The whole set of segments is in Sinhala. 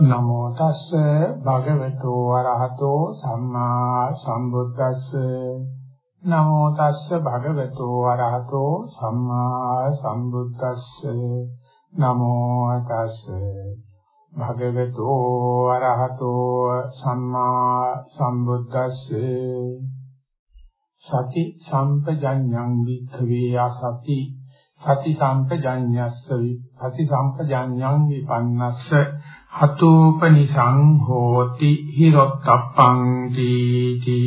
නමෝ තස්ස භගවතු වරහතෝ සම්මා සම්බුද්දස්ස. නමෝ තස්ස භගවතු වරහතෝ සම්මා සම්බුද්දස්ස. නමෝ තස්ස භගවතු වරහතෝ සම්මා සම්බුද්දස්සේ. සති සම්පජඤ්ඤං වික්ඛවේ අසති සති සම්පජඤ්ඤස්ස සති සම්පජඤ්ඤං විපන්නස්ස හතෝපනිසං හෝති හිරොත්තප්පං තීති.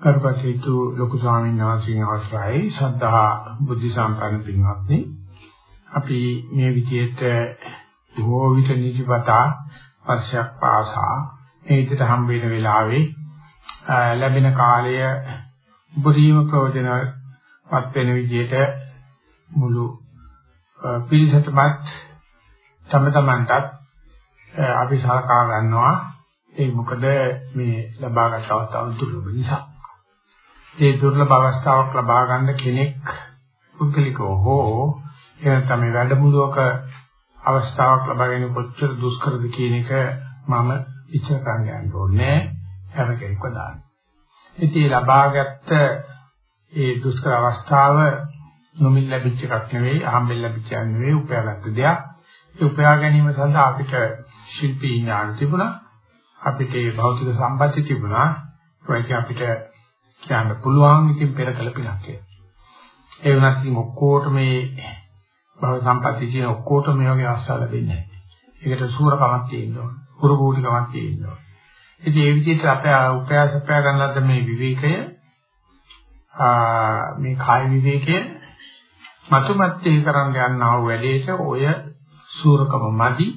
කරපටිතු ලොකු ස්වාමීන් වහන්සේගේ අවසරයි. ශ්‍රද්ධා බුද්ධ සම්පන්න පින්වත්නි අපි මේ විදිහට බොහෝ විට නිදිපතා පස්සක් පාසා මේ විදිහට හම් වෙන වෙලාවේ ලැබෙන කාලය උපරිම ප්‍රයෝජනවත් වෙන විදිහට මුළු පිළිසතමත් තම තමන්ටත් අපි සලකා ගන්නවා ඒ මොකද මේ ලබාගත් අවස්ථාව දුර්ලභ නිසා. ඒ දුර්ලභ අවස්ථාවක් ලබා ගන්න කෙනෙක් පුද්ගලිකව හෝ එහෙනම් තමයි වැඩමුළුවක අවස්ථාවක් ලබා ගැනීම කොච්චර දුෂ්කරද කියන එක මම ඉච්ඡා කරන්න යන්න ඕනේ හැම කෙනෙක්ව දාන්න. ඉතින් ලබාගත් ඒ දුෂ්කර අවස්ථාව නොමින් ලැබිච්ච එකක් නෙවෙයි, අහම්බෙන් ලැබිච්ච එකක් නෙවෙයි, උපයාගත්ත දෙයක්. ඒ උපයා ගැනීම සඳහා අපිට ශිල්පී ඥාන තිබුණා. අපිට ඒ භෞතික සම්පatti තිබුණා. ඒක අපිට කියන්න පුළුවන් ඉතින් පෙර කළ පිනක් කියලා. ඒ වුණත් ඉතින් ඔක්කොට මේ භව සම්පatti කියන ඔක්කොට මේ වගේ අවස්ථා ලැබෙන්නේ නැහැ. ඒකට සූරකමක් තියෙන්න ඕන. පුරුබෝධිකමක් තියෙන්න ඕන. ඉතින් ඒ විදිහට අපේ උපයාසපය ගන්නලද මේ විවේකය මේ කාය විවේකය මතුමැත්තේ කරන්න යනා වූ වැඩේට ඔය සූරකම මදි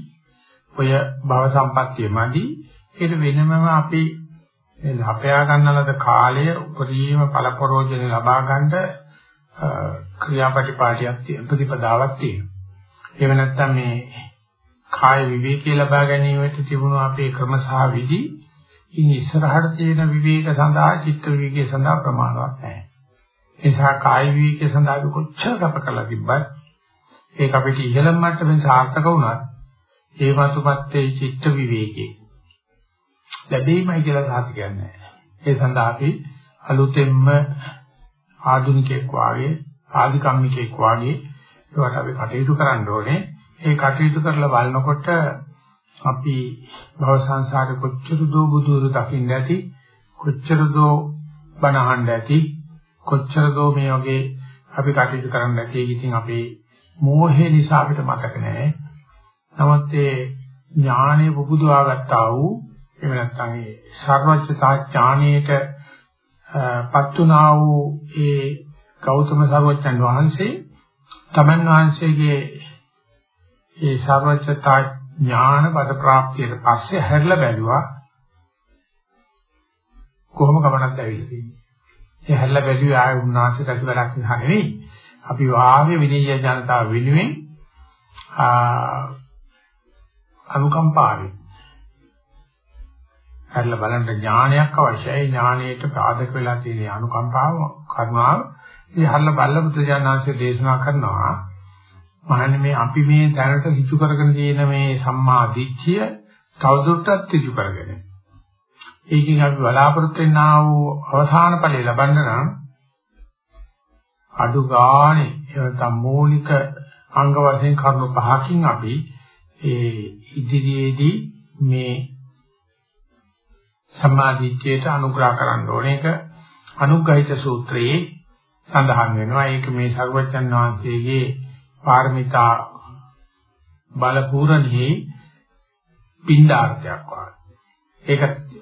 ඔය භව සම්පත්තිය මදි ඒක වෙනමම අපි ලපයා ගන්නලද කාලය උපරිම පළපරෝජන ලබා ගන්න ක්‍රියාපටිපාටියක් තියෙන ප්‍රතිපදාවක් තියෙනවා. ඒව නැත්තම් මේ කාය විවේකී ලබා ගැනීමට තිබුණු අපේ ක්‍රම සහ විදි ඉන් ඉස්සරහට තියෙන විවේක සඳහා චිත්ත විවේකයේ සඳහා ප්‍රමාණවත් නැහැ. ඒ නිසා කාය විවේකයේ සඳහා අපි කොච්චර කප කළා තිබ්බත් ඒක අපිට ඉහළම මට්ටමින් සාර්ථක වුණත් ඒ වතුපත්තේ චිත්ත විවේකේ ලැබෙයිමයි කියලා සාහිත්‍ය කියන්නේ. ඒ සඳහා අපි අලුතෙන්ම ආධුනිකෙක් වාගේ ආධිකම්මිකෙක් වාගේ ඒවට අපි කටයුතු කරන්න ඕනේ. ඒ කටයුතු කරලා බලනකොට අපි භව සංසාරේ කොච්චර දෝ බුදුරු දකින්න ඇති කොච්චර දෝ බණ අහන්න ඇති කොච්චර දෝ මේ වගේ අපි කටයුතු කරන්න ඇති ඉතින් අපේ මෝහය නිසා අපිට මතක නැහැ. නමුත් ඒ ඥානෙ පුබුදවා ගත්තා වූ එහෙම නැත්නම් ඒ සර්වඥතා ඥානයේට පත්ුණා වූ ඒ ගෞතම සර්වඥන් වහන්සේ තමන් වහන්සේගේ ඒ සර්වඥතා ඥාන පද ප්‍රාප්තියට පස්සේ හැරිලා බැලුවා කොහොම ගමනක්ද ඇවිල්ලා තියෙන්නේ. ඒ හැරිලා බැලුවේ ආය උන්වහන්සේට ඇති වැඩක් නිසා නෙවෙයි. අපි වාගේ විනීය ජනතාව වෙනුවෙන් අනුකම්පාවෙන් හැරිලා බලන්න ඥානයක් අවශ්‍යයි. ඥානයට පාදක වෙලා තියෙන අනුකම්පාව, කරුණාව. ඉතින් හැරිලා බලලා බුදුජානනාංශයේ දේශනා කරනවා. මහන්නේ මේ අපි මේ දැනට හිතු කරගෙන තියෙන මේ සම්මා දිට්ඨිය තවදුරටත් හිතු කරගෙන. ඒකෙන් අපි බලාපොරොත්තු වෙනා වූ අවසාන ඵලය ලබන්න නම් අඩු ගානේ එවතම් මූලික අංග වශයෙන් කරුණු පහකින් අපි ඒ ඉදිරියේදී මේ සම්මාදිට්ඨියට අනුග්‍රහ කරන්න ඕනේ. ඒක අනුග්‍රහිත සූත්‍රයේ සඳහන් වෙනවා. ඒක මේ සර්වචන් වහන්සේගේ පාරමිතා බලපූර්ණෙහි පින්ඩාර්ථයක් වගේ. ඒක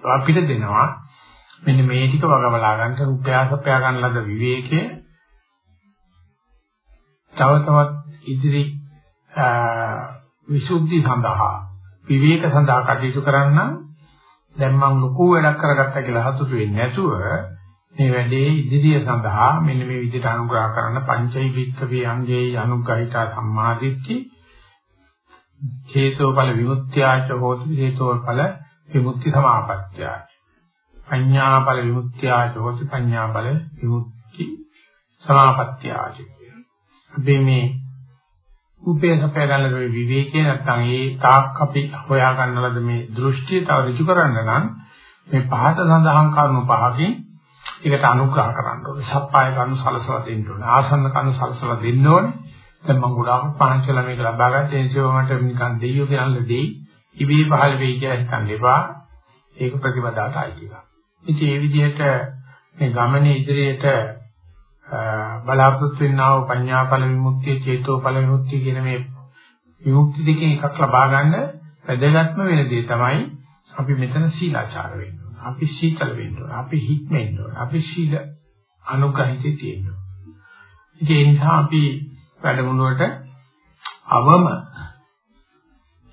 අපිට දෙනවා මෙන්න මේ ටික වගවලා ගන්න උපයාසපයා ගන්න ලද විවේකයේ තව තවත් ඉදිරි විසුද්ධි සඳහා විවේක සඳහා කටයුතු කරන්න දැන් මම ලොකු වැඩක් කරගත්තා කියලා හසුතු වෙන්නේ නැතුව මේ වැඩේ ඉදිරිය සඳහා මෙන්න මේ විදිහට අනුග්‍රහ කරන පංචෛ වික්කවේ අංගේ අනුග්‍රහිතා සම්මාදිට්ඨි හේතෝඵල විමුක්ත්‍යාච හෝති හේතෝඵල විමුක්ති සමාපත්‍යාච පඤ්ඤාඵල විමුක්ත්‍යාච හෝති පඤ්ඤාඵල විමුක්ති සමාපත්‍යාච අපි මේ උපේ සපය ගන්න විවේකේ නැත්තම් ඒ තාක් අපි හොයා ගන්නලද මේ දෘෂ්ටිය තව ඍජු කරන්න නම් මේ පහත සඳහන් කරුණු පහකින් ඒකට අනුග්‍රහ කරන්න ඕනේ. සප්පාය කරුණු සලසලා දෙන්න ඕනේ. ආසන්න කරුණු සලසලා දෙන්න ඕනේ. දැන් මම ගොඩාක් පහන්චලා මේක ලබා ගන්න ඒ නිසා මට නිකන් දෙයියෝ කියන්න දෙයි. ඉබේ පහළ වෙයි කියලා හිතන්න එපා. ඒක ප්‍රතිපදාවට අයිති එක. ඉතින් මේ විදිහට මේ ගමනේ ඉදිරියට බලාපොරොත්තු වෙනා වූ පඤ්ඤාඵල විමුක්තිය, චේතෝඵල විමුක්තිය කියන මේ විමුක්ති දෙකෙන් එකක් ලබා ගන්න වැදගත්ම වෙන දේ තමයි අපි මෙතන සීලාචාර වෙන්න ඕන. අපි සීතල වෙන්න ඕන. අපි හික්මෙන්න ඕන. අපි සීල අනුග්‍රහිතේ තියෙන්න ඕන. ඒ නිසා අපි වැඩමුළුවට අවම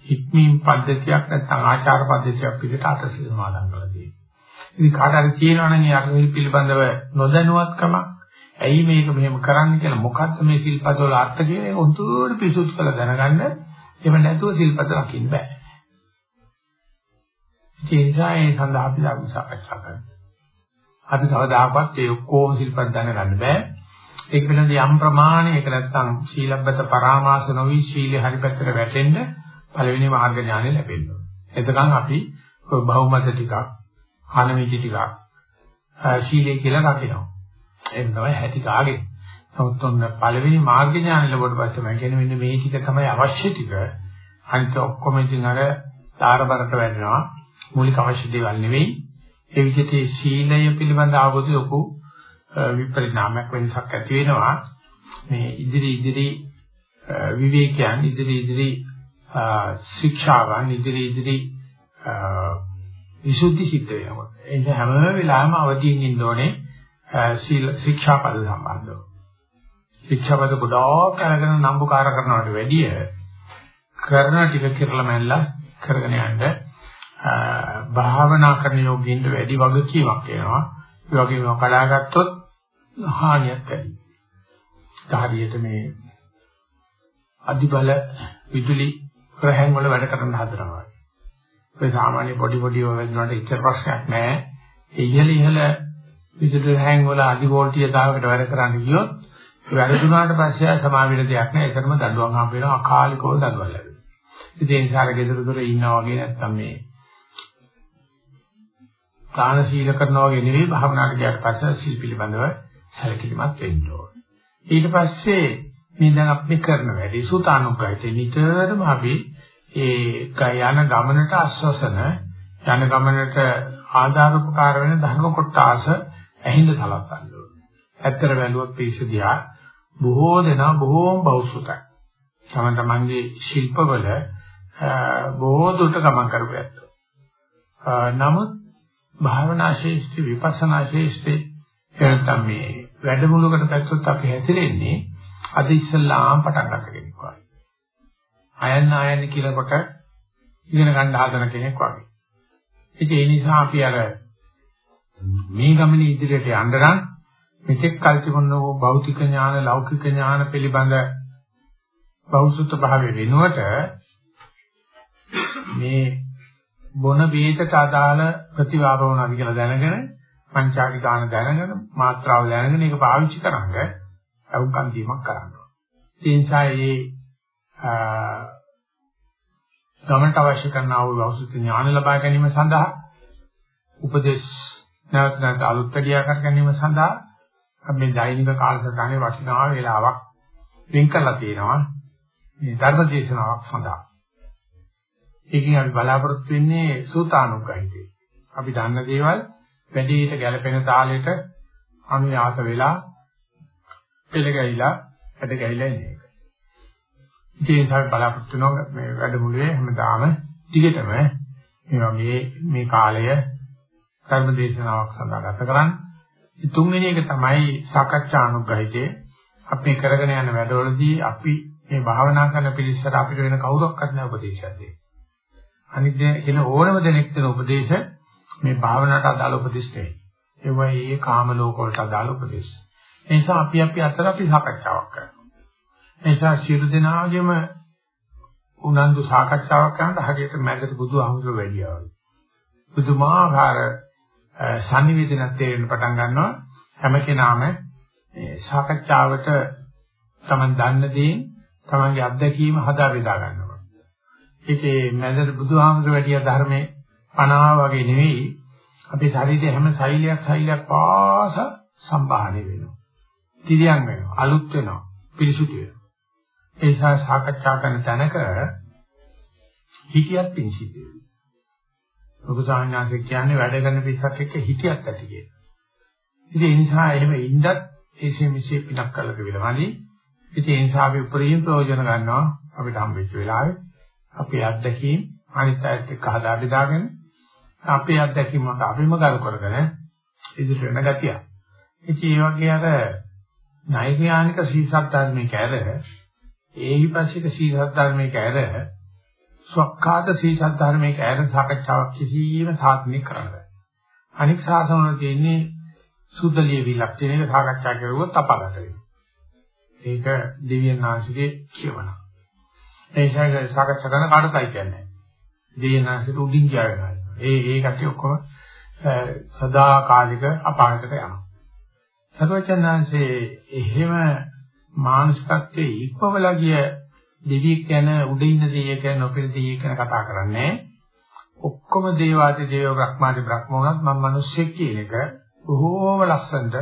හික්මීම් පද්ධතියක් නැත්නම් ආචාර පද්ධතියක් විදිහට අතසි සමාදන් කරලා තියෙනවා. ඉතින් කාට හරි කියනවා නම් ඒ අරහිල් පිළිබඳව නොදැනුවත්කම ඇයි මේක මෙහෙම කරන්න කියලා මොකක්ද මේ සිල්පද වල අර්ථ කියන එක උන්තුර පිසුත් කළ දැනගන්න එහෙම නැතුව සිල්පද රකින්න බෑ. ඒ නිසා ඒ සඳහා අපි ධර්ම සාකච්ඡා කරනවා. අපි කවදාකවත් ඒ ඔක්කොම සිල්පද දැනගන්න බෑ. ඒක පිළිබඳ යම් ප්‍රමාණයක නැත්නම් සීලබ්බත පරාමාස නොවි සීලේ හරි පැත්තට වැටෙන්න පළවෙනි මාර්ග ඥානෙ ලැබෙන්න ඕනේ. එතකන් අපි බහුමත ටිකක්, හනමිටි ටිකක් සීලේ කියලා රකිනවා. ඒක තමයි හැටි කාගේ. නමුත් ඔන්න පළවෙනි මාර්ග ඥාන ලැබුවට පස්සේ මම කියන්නේ මෙන්න මේ ටික තමයි අවශ්‍ය ටික. අනිත් ඔක්කොම ඉතින් අර තාරබරට වැටෙනවා. මූලික අවශ්‍ය දේවල් නෙවෙයි. ඒ විදිහට සීලය පිළිබඳ අවබෝධය ලොකු විපරිණාමයක් වෙනසක් ඇති වෙනවා. මේ ඉදිරි ඉදිරි විවේකයන් ඉදිරි ඉදිරි ශික්ෂාවන් ඉදිරි ඉදිරි විසුද්ධි සිද්ධ වෙනවා. ඒ නිසා හැම වෙලාවෙම අවදීන් ඉන්න ඕනේ. සීල ශික්ෂාපද සම්බන්ධව. ශික්ෂාපද ගොඩාක් අරගෙන නම්බුකාර කරනවට වැඩිය කරන ටික කියලා මැල්ලා කරගෙන යන්න භාවනා කරන යෝගින්ද වැඩි වගකීමක් වෙනවා. ඒ වගේම කඩාගත්තොත් හානියක් ඇති. හරියට මේ අධිබල විදුලි ප්‍රහයන් වල වැඩ කරන්න හදනවා. ඒ සාමාන්‍ය පොඩි පොඩි වල වෙනකොට ඉච්චර ප්‍රශ්නයක් නැහැ. ඒ ඉහළ ඉහළ විදුලි රැහැන් වල අධි වෝල්ටේජතාවකට වැඩ කරන්න ගියොත් වැරදුනාට පස්සේ සමාවෙන දෙයක් නෑ ඒකටම දඬුවම් හම්බ වෙනවා අකාලිකව දඬුවම් ලැබෙනවා. ඉතින් ඒ නිසා ගෙදර දොර ඉන්නා වගේ නැත්තම් මේ දාන සීල කරනවා වගේ නෙවෙයි භාවනාවට ගියාට පස්සේ සීල් පිළිබඳව සැලකිලිමත් වෙන්න ඕනේ. ඊට පස්සේ මේ දැන් අපි කරන වැඩි සුතානුග්‍රහිතේ නිතරම අපි ඒ යන ගමනට ආස්වසන යන ගමනට ආධාර උපකාර වෙන ධර්ම කොටාස ඇහිඳ සලස්සන්න ඕනේ. ඇත්තට බැලුවොත් පිරිසදියා බොහෝ දෙනා බොහෝම බෞසුතයි. තම තමන්ගේ ශිල්පවල බොහෝ දුරට ගමන් කරපු ඇත්තෝ. නමුත් භාවනා ශේෂ්ඨ විපස්සනා ශේෂ්ඨ එතන මේ වැඩමුළුකට පැත්තොත් අපි හැතිරෙන්නේ අද ඉස්සල්ලාම පටන් ගන්න කෙනෙක් වගේ. අයන්න අයන්න කියලා කොට ඉගෙන ගන්න හදන කෙනෙක් වගේ. ඉතින් ඒ නිසා අපි අර මේ ගමනේ ඉදිරියට යන්න නම් මෙතෙක් කල් තිබුණු භෞතික ඥාන ලෞකික ඥාන පිළිබඳ බෞසුත භාවය වෙනුවට මේ බොන බේතට අදාළ ප්‍රතිවාර වුණා කියලා දැනගෙන පංචාගි ගාන දැනගෙන මාත්‍රාව දැනගෙන ඒක පාවිච්චි කරාங்க අවුකම් දීමක් කරනවා. ඒ නිසා මේ ගමනට අවශ්‍ය කරන ආ වූ බෞසුත ඥාන ලබා ගැනීම සඳහා උපදේශ නැවත නැවත අලුත් ක්‍රියා කර ගැනීම සඳහා අපි මේ දෛනික කාලසටහනේ වටිනා වේලාවක් වෙන් කරලා තියෙනවා මේ ධර්ම දේශනාවක් සඳහා. ඒකෙන් අපි බලාපොරොත්තු වෙන්නේ සූතානුග්‍රහිතේ. අපි දන්න දේවල් වැඩිහිට ගැළපෙන තාලෙට අනුයාත වෙලා පෙළගැහිලා වැඩ ගැහිලා ඉන්නේ. ඉතින් අපි බලාපොරොත්තු වෙනවා මේ වැඩමුළුවේ හැමදාම දිගටම මේවා මේ මේ කාලය ධර්ම දේශනාවක් සඳහා ගත කරන්නේ. තුන්වෙනි එක තමයි සාකච්ඡා අනුග්‍රහිතේ. අපි කරගෙන යන වැඩවලදී අපි මේ භාවනා කරන පිළිස්සර අපිට වෙන කවුරක්වත් නැහැ උපදේශයක් දෙන්නේ. අනිත් දෙන ඕනම දෙනෙක් දෙන උපදේශ මේ භාවනාවට අදාළ උපදේශ නෙවෙයි. ඒවා ඒ කාම ලෝක වලට අදාළ උපදේශ. ඒ නිසා අපි අපි අතර අපි සාකච්ඡාවක් කරනවා. ඒ නිසා සියලු දෙනාගේම උනන්දු සාකච්ඡාවක් කරනකොට හරියට මැදට බුදුහාමුදුරුවෝ වැඩියා වගේ. බුදුමාහාර සංනිවේදනත් තේරෙන්න පටන් ගන්නවා හැම කෙනාම මේ සාකච්ඡාවට Taman දන්න දේ තමන්ගේ අත්දැකීම හදා බෙදා ගන්නවා. ඒකේ මැදට බුදුහාමුදුර වැඩිය ධර්මයේ පනවා වගේ නෙවෙයි අපේ ශරීරයේ හැම සෛලයක් සෛලයක් පාස සම්බාහණය වෙනවා. තිරියම් වෙනවා, අලුත් වෙනවා, පිරිසුදු වෙනවා. ඒ නිසා සාකච්ඡා කරන තැනක හිතියත් පිංසිද්ධ වෙනවා. ලොකු සාහඥාන්සේ කියන්නේ වැඩ කරන පිස්සක් එක්ක හිතියත් ඇති කියලා. ඉතින් ඒ නිසා එහෙම ඉඳත් ඒසේ මිසේ පිනක් කරලා තිබිලාමදි. ඉතින් ඒ නිසා අපි උපරිම ප්‍රයෝජන ගන්නවා අපිට හම්බෙච්ච වෙලාවේ අපේ අත්දැකීම් අනිත් අයත් එක්ක හදා බෙදාගෙන අපේ අත්දැකීම් මත අපිම ගල් කරගෙන ඉදිරියට වෙන ගතිය. ඉතින් ඒ වගේ අර නෛර්යානික සීසත් ධර්මයක ඇර ඒහිපස්සික සීසත් ධර්මයක ඇර ස්වක්ඛාත සීසත් ධර්මයක ඇර සාකච්ඡාවක් කිසියම් සාධනෙ කරන්නේ. අනික් ශාසනවල තියෙන්නේ සුද්ධලිය විලක් කියන එක සාකච්ඡා කරුවොත් අපාගත වෙනවා. ඒක දෙවියන් ආශිගේ කියවනවා. ඒ නිසා සාකච්ඡා කරන කාටවත් කියන්නේ. දෙවියන් ආශිට උඩින් ගියා ඒ ඒ කටි ඔක්කොම සදාකාලික අපාගතට යනවා. සර්වචන්නාංශේ එහෙම මානසිකත්වයේ ඉක්මවලා ගිය දෙවියෙක් ගැන උඩ ඉන්න දෙවියෙක් ගැන නොපෙළ දෙවියෙක් ගැන කතා කරන්නේ ඔක්කොම දේවාදී දේව බ්‍රහ්මාදී බ්‍රහ්මෝණත් මම මිනිස්සෙක් කියන එක බොහෝම ලස්සනට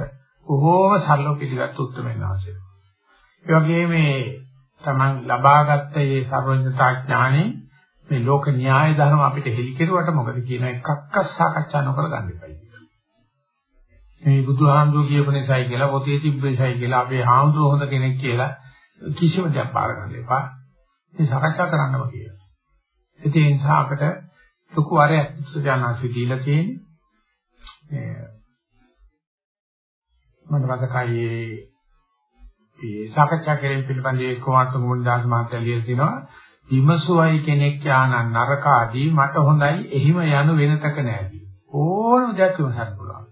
බොහෝම සරලව පිළිගත් උත්තරමෙන් ආශය. ඒ වගේම මේ තමන් ලබාගත්ත මේ සර්වඥතා ඥානෙ මේ ලෝක න්‍යාය ධර්ම අපිට හෙලි කෙරුවට මොකද කියන එකක්ක සාකච්ඡා නොකර ගන්න එපා. මේ බුදුහාමුදුරු කියපු නිසායි කියලා පොතේ තිබ්බේසයි කියලා අපේ හාමුදුරුවෝ හොඳ කෙනෙක් කියලා කිසිම දෙයක් පාර ගන්න එපා. මේ සාකච්ඡා කරන්නම කියලා. ඒ නිසා අපිට ලොකු ආරයක් සුජානාසි දීලා තියෙන්නේ. මට මතකයි මේ සාකච්ඡා කිරීම පිළිබඳව කුමාර තුමුන්දාස් මහත්තයා ලියලා තිනවා. විමසුවයි කෙනෙක් යාන නරක ආදී මට හොඳයි. එහිම යනු වෙනතක නෑදී. ඕනම දෙයක් විමසන්න පුළුවන්.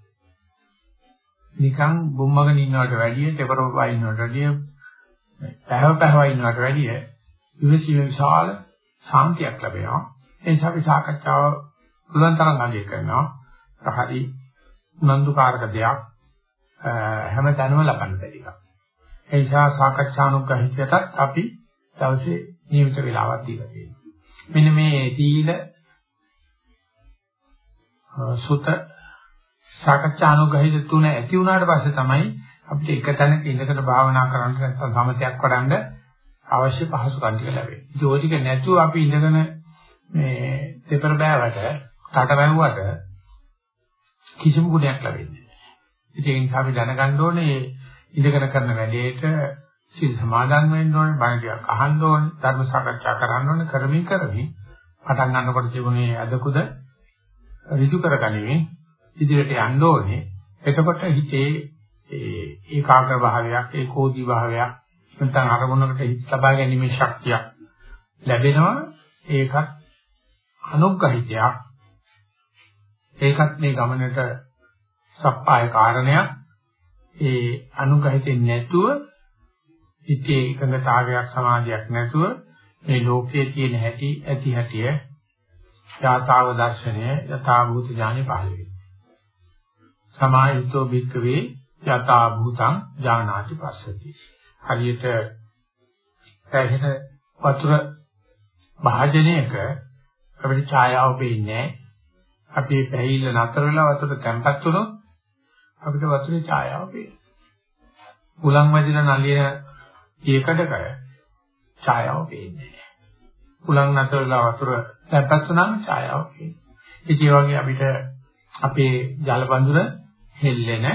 නිකන් බොම්මගෙන ඉන්නවට වැඩිය තෙපරෝපා ඉන්නවට වැඩිය පැහැව පැහැව ඉන්නවට වැඩිය විමසීම විශාල සාන්තියක් ලැබෙනවා. ඒ නිසා අපි සාකච්ඡාව පුළුවන් තරම් අගය කරනවා. හරි නන්දුකාරක දෙයක් හැම තැනම ලබන්න බැරි එකක්. ඒ නිසා සාකච්ඡානුග්‍රහිතයටත් අපි දවසේ නියමිත වේලාවක් දීලා තියෙනවා. මෙන්න මේ දීල සුත සාකච්ඡානුග්‍රහිත තුන ඇති වුණාට පස්සේ තමයි අපිට එක තැනක ඉඳගෙන භාවනා කරන්න නැත්නම් සමතයක් වඩන්න අවශ්‍ය පහසුකම් ටික ලැබෙන්නේ. ඒ ටික නැතුව අපි ඉඳගෙන මේ දෙපර බෑවට කට වැහුවට කිසිම ගුණයක් ලැබෙන්නේ නැහැ. ඒ නිසා අපි දැනගන්න ඕනේ ඉඳගෙන කරන වැඩේට සීල් සමාදන් වෙන්න ඕනේ, බණ ටිකක් අහන්න ඕනේ, ධර්ම සාකච්ඡා කරන්න ඕනේ, කරමින් කරමින් පටන් ගන්නකොට තිබුණේ අදකුද ඍජු කරගනිමින් ඉදිරියට යන්න ඕනේ. එතකොට හිතේ ඒ ඒකාග්‍ර භාවයක්, ඒකෝදි භාවයක්, නැත්නම් අරමුණකට හිත ලබා ගැනීමේ ශක්තියක් ලැබෙනවා. ඒකත් අනුග්‍රහිතයක්. ඒකත් මේ ගමනට සප්පාය කාරණයක්. ඒ අනුග්‍රහිතෙන් නැතුව හිතේ එකඟතාවයක් සමාධියක් නැතුව මේ ලෝකයේ තියෙන හැටි ඇති හැටිය යථාව දර්ශනය යථා භූත ඥානෙ පහළ වෙනවා. සමාහිතෝ භික්කවේ යථා භූතං ඥානාති පස්සති. හරියට පැහැෙන වතුර භාජනයක අපිට ඡායාව පේන්නේ අපි පැහිල්ල නතර වෙලා වතුර තැම්පත් වුණොත් අපිට වතුරේ ඡායාව පේනවා. උලන් වැදිලා නලියන ඒකඩක ඡායාව පේන්නේ නැහැ. උලන් නැතරලා වතුර පැපැත්තු නම් ඡායාව පේන්නේ. ඒ වගේ අපිට අපේ ජල බඳුන හෙල්ලෙන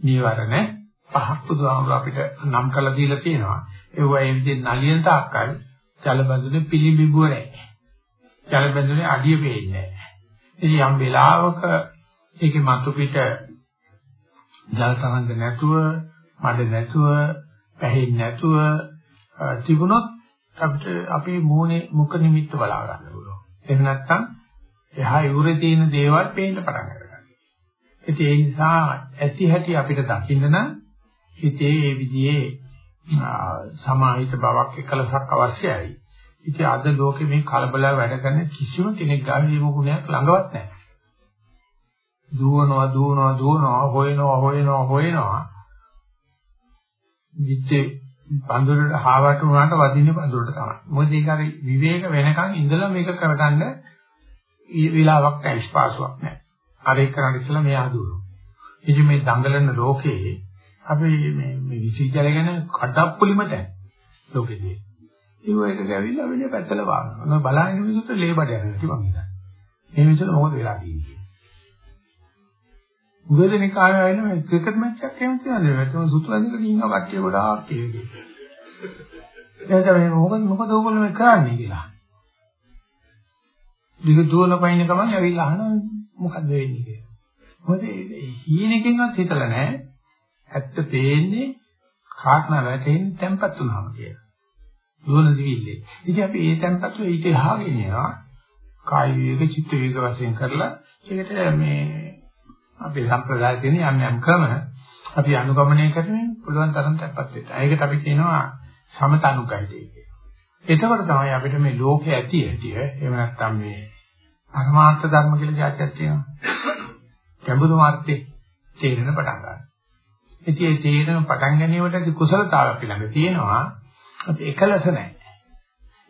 නීවරණ පහක් පුදුමාව අපිට නම් කරලා දීලා තියෙනවා. ඒව ඒ විදිහට නලියන තාක්කල් ජල බඳුනේ පිළිඹුව නැහැ. ජල බඳුනේ අඩිය පේන්නේ නැහැ. ඉතින් යම් වෙලාවක ඒකේ මතු පිට ජල තරංග නැතුව, මඩ නැතුව පැහෙන්නේ නැතුව තිබුණොත් අපිට අපේ මූණේ මුඛ නිමිත්ත බලා ගන්න පුළුවන්. එහෙම නැත්නම් එහා ඉවුරේ තියෙන දේවල් පේන්න පටන් ගන්නවා. ඒ නිසා ඇති හැටි අපිට දකින්න නම් හිතේ මේ විදිහේ සමාහිත බවක් එකලසක් අවශ්‍යයි. ඉතින් අද ලෝකෙ මේ කලබල වැඩ කරන කිසිම කෙනෙක් ගාව මේ ගුණයක් ළඟවත් නැහැ. දුවනවා දුවනවා දුවනවා හොයනවා හොයනවා හොයනවා විද්‍ය පඳුරට හාවට උනාට වදින්නේ පඳුරට තමයි. මොකද ඒක හරි විවේක වෙනකන් ඉඳලා මේක කරගන්න විලාවක් නැහැ ස්පාසුවක් නැහැ. අර ඒක කරන්න ඉස්සලා මෙයා හදුවා. ඉතින් මේ දඟලන ලෝකේ අපි මේ මේ විශ්වවිද්‍යාලය ගැන කඩප්පුලිම දැන් ලෝකෙදී. ඒක එක ගැවිලා වෙන පැත්තල වානවා. මම බලන්නේ මිනිස්සුන්ට ලේබඩ යනවා කිව්වා මම. මේ මිනිස්සුන්ට මොකද වෙලා තියෙන්නේ? උගදෙනෙක් ආයෙ ආයෙ මේ ක්‍රිකට් මැච් එකක් එහෙම තියන්නේ. ඒකම සුතු ඇඳගෙන ඉන්න කට්ටිය ගොඩාක් ඒකේ. එතකොට මේ මොකද මොකද ඕගොල්ලෝ මේ කරන්නේ කියලා. දිග දුවන පයින් ගමන් ඇවිල්ලා අහනවා මොකද්ද වෙන්නේ කියලා. මොකද හීනකින්වත් හිතලා නැහැ. ඇත්ත පේන්නේ කාටන වැටෙන්නේ tempat වුණාම කියලා. දුවන දිවිල්ලේ. ඉතින් අපි ඒ tempat වල ඊට එහාගෙන යනවා. කාය විවේක චිත්ත විවේක වශයෙන් කරලා ඒකට මේ අපේ සම්ප්‍රදායේ තියෙන යම් යම් ක්‍රම අපි අනුගමනය කරමින් පුළුවන් තරම් තැපත් වෙන්න. ඒකට අපි කියනවා සමතනුග්‍රහිතය කියලා. එතකොට තමයි අපිට මේ ලෝකේ ඇති ඇති එහෙම නැත්නම් මේ පරමාර්ථ ධර්ම කියලා જાතියක් තියෙනවා. ගැඹුරු මාර්ථේ තේරෙන පටන් ගන්නවා. ඉතින් ඒ තේරෙන පටන් ගැනීමට කුසලතාව අපි ළඟ තියෙනවා. අපි එකලස නැහැ.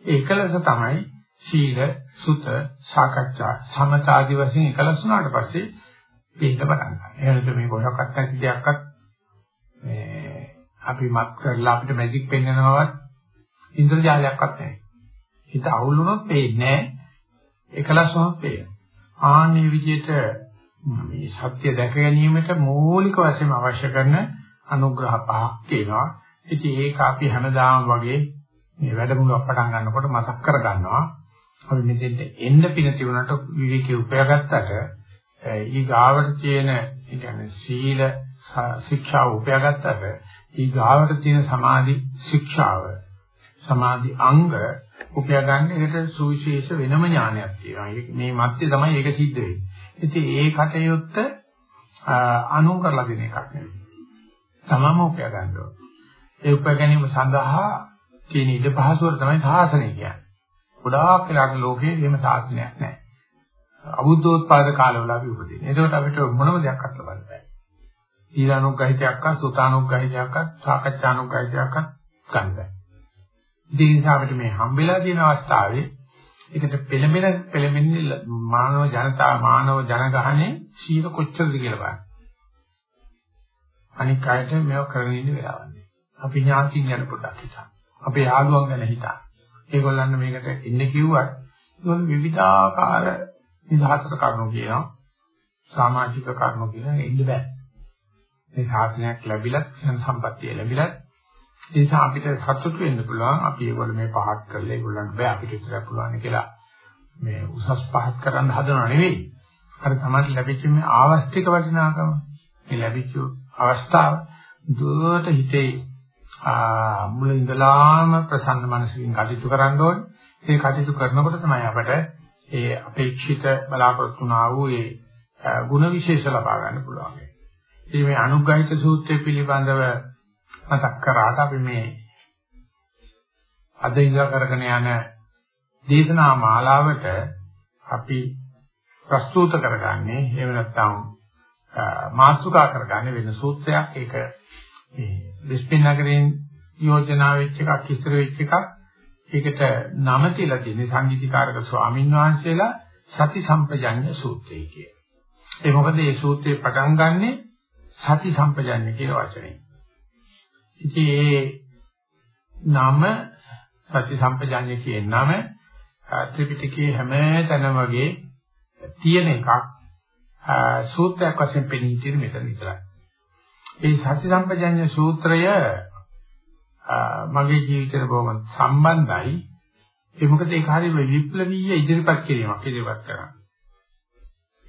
ඒ එකලස තමයි සීල, සුත, සාකච්ඡා, සමතාදී වශයෙන් එකලස් වුණාට පස්සේ පේන්න පටන් ගන්නවා. එහෙනම් මේ කොහොක්වත් නැති දෙයක්වත් මේ අපි මත් කරලා අපිට මැජික් පෙන්වනවවත් ඉන්ද්‍රජාලයක්වත් නැහැ. හිත අවුල් වුණොත් පේන්නේ නැහැ. එකලස් වුණොත් පේනවා. ආන්නේ විදිහට මේ සත්‍ය දැක ගැනීමට මූලික වශයෙන් අවශ්‍ය කරන අනුග්‍රහ පහක් තියෙනවා. ඉතින් ඒක අපි හැමදාම වගේ මේ වැඩමුළුවක් පටන් ගන්නකොට මතක් කර ගන්නවා. අපි මෙතෙන්ට එන්න පින තිබුණාට විවේකී උපයාගත්තට ඊ ගාවට තියෙන ඒ කියන්නේ සීල ශික්ෂාව උපයාගත්තට ඊ ගාවට තියෙන සමාධි ශික්ෂාව සමාධි අංග උපයා ගන්න එකට සුවිශේෂ වෙනම ඥානයක් තියෙනවා. මේ මැත්තේ තමයි ඒක සිද්ධ වෙන්නේ. ඉතින් ඒ කටයුත්ත අනුන් කරලා දෙන එකක් නෙවෙයි. තමම උපයා ගන්න ඕනේ. ඒ උපයා ගැනීම සඳහා තියෙන ඉඩ පහසුවර තමයි සාසනය කියන්නේ. ගොඩාක් වෙලාවට ලෝකේ එහෙම සාසනයක් නැහැ. අබුද්ධෝත්පාද කාලවල අපි උපදින. එතකොට අපිට මොනම දෙයක් අත් ලබන්න බෑ. ඊළානුග්‍රහිතයක්වත් සුතානුග්‍රහිතයක්වත් සාකච්ඡානුග්‍රහිතයක්වත් ගන්න බෑ. ඒ නිසා අපිට මේ හම්බෙලා තියෙන අවස්ථාවේ ඒකට පෙළඹෙන පෙළඹෙන්නේ මානව ජනතාව මානව ජනගහනේ සීල කොච්චරද කියලා බලන්න. අනික් අයට මේව කරගෙන ඉන්න වෙලාවක් නෑ. අපි ඥාතින් යන පොඩක් හිතා. අපේ යාළුවන් ගැන හිතා. ඒගොල්ලන් මේකට ඉන්න කිව්වත් ඒගොල්ලෝ විවිධාකාර නිදහසට කරුණු කියනවා. සමාජික කරුණු කියනවා ඉන්න බෑ. මේ සාධනයක් ලැබිලත් සන් සම්පත්තිය ලැබිලත් ඒ නිසා අපිට සතුටු වෙන්න පුළුවන් අපි ඒගොල්ලෝ මේ පහත් කරලා ඒගොල්ලන්ට බෑ අපිට ඉස්සරහ පුළුවන් කියලා මේ උසස් පහත් කරන්න හදනව නෙවෙයි. අර තමයි ලැබිච්ච මේ ආවස්තික වටිනාකම මේ ලැබිච්ච අවස්ථාව දුරට හිතේ මුල ඉඳලාම ප්‍රසන්න මනසකින් කටයුතු කරන්න ඕනේ. ඒ කටයුතු කරනකොට තමයි අපට ඒ අපේක්ෂිත බලාපොරොත්තු වුණා වූ ඒ ಗುಣ විශේෂ ලබා ගන්න පුළුවන්. ඉතින් මේ අනුග්‍රහිත සූත්‍රය පිළිබඳව මතක් කරාට අපි මේ අද ඉඳලා කරගෙන යන දේශනා මාලාවට අපි ප්‍රස්තුත කරගන්නේ එහෙම නැත්නම් මාතෘකා කරගන්නේ වෙන සූත්‍රයක් ඒක මේ දෙස්පින් නගරයෙන් යෝජනා වෙච්ච එකක් ඉස්සර වෙච්ච එකක් ඒකට නම තියලා තියෙන්නේ සංගීතීකාරක ස්වාමීන් වහන්සේලා සති සම්පජඤ්ඤ සූත්‍රය කිය. ඒ මොකද මේ සූත්‍රේ පටන් ගන්නෙ සති සම්පජඤ්ඤ කියන වචනේ. ඉතින් ඒ නම සති සම්පජඤ්ඤ කියන නම ත්‍රිපිටකයේ හැම තැනම වගේ තියෙන එකක් සූත්‍රයක් වශයෙන් පෙනී සිටින මෙතන විතරයි. මේ සති සම්පජඤ්ඤ සූත්‍රය මගේ ජීවිතේට බොහොම සම්බන්ධයි. ඒ මොකද ඒක හරිය විප්ලවීය ඉදිරිපත් කිරීමක් ඉදිරිපත් කරනවා.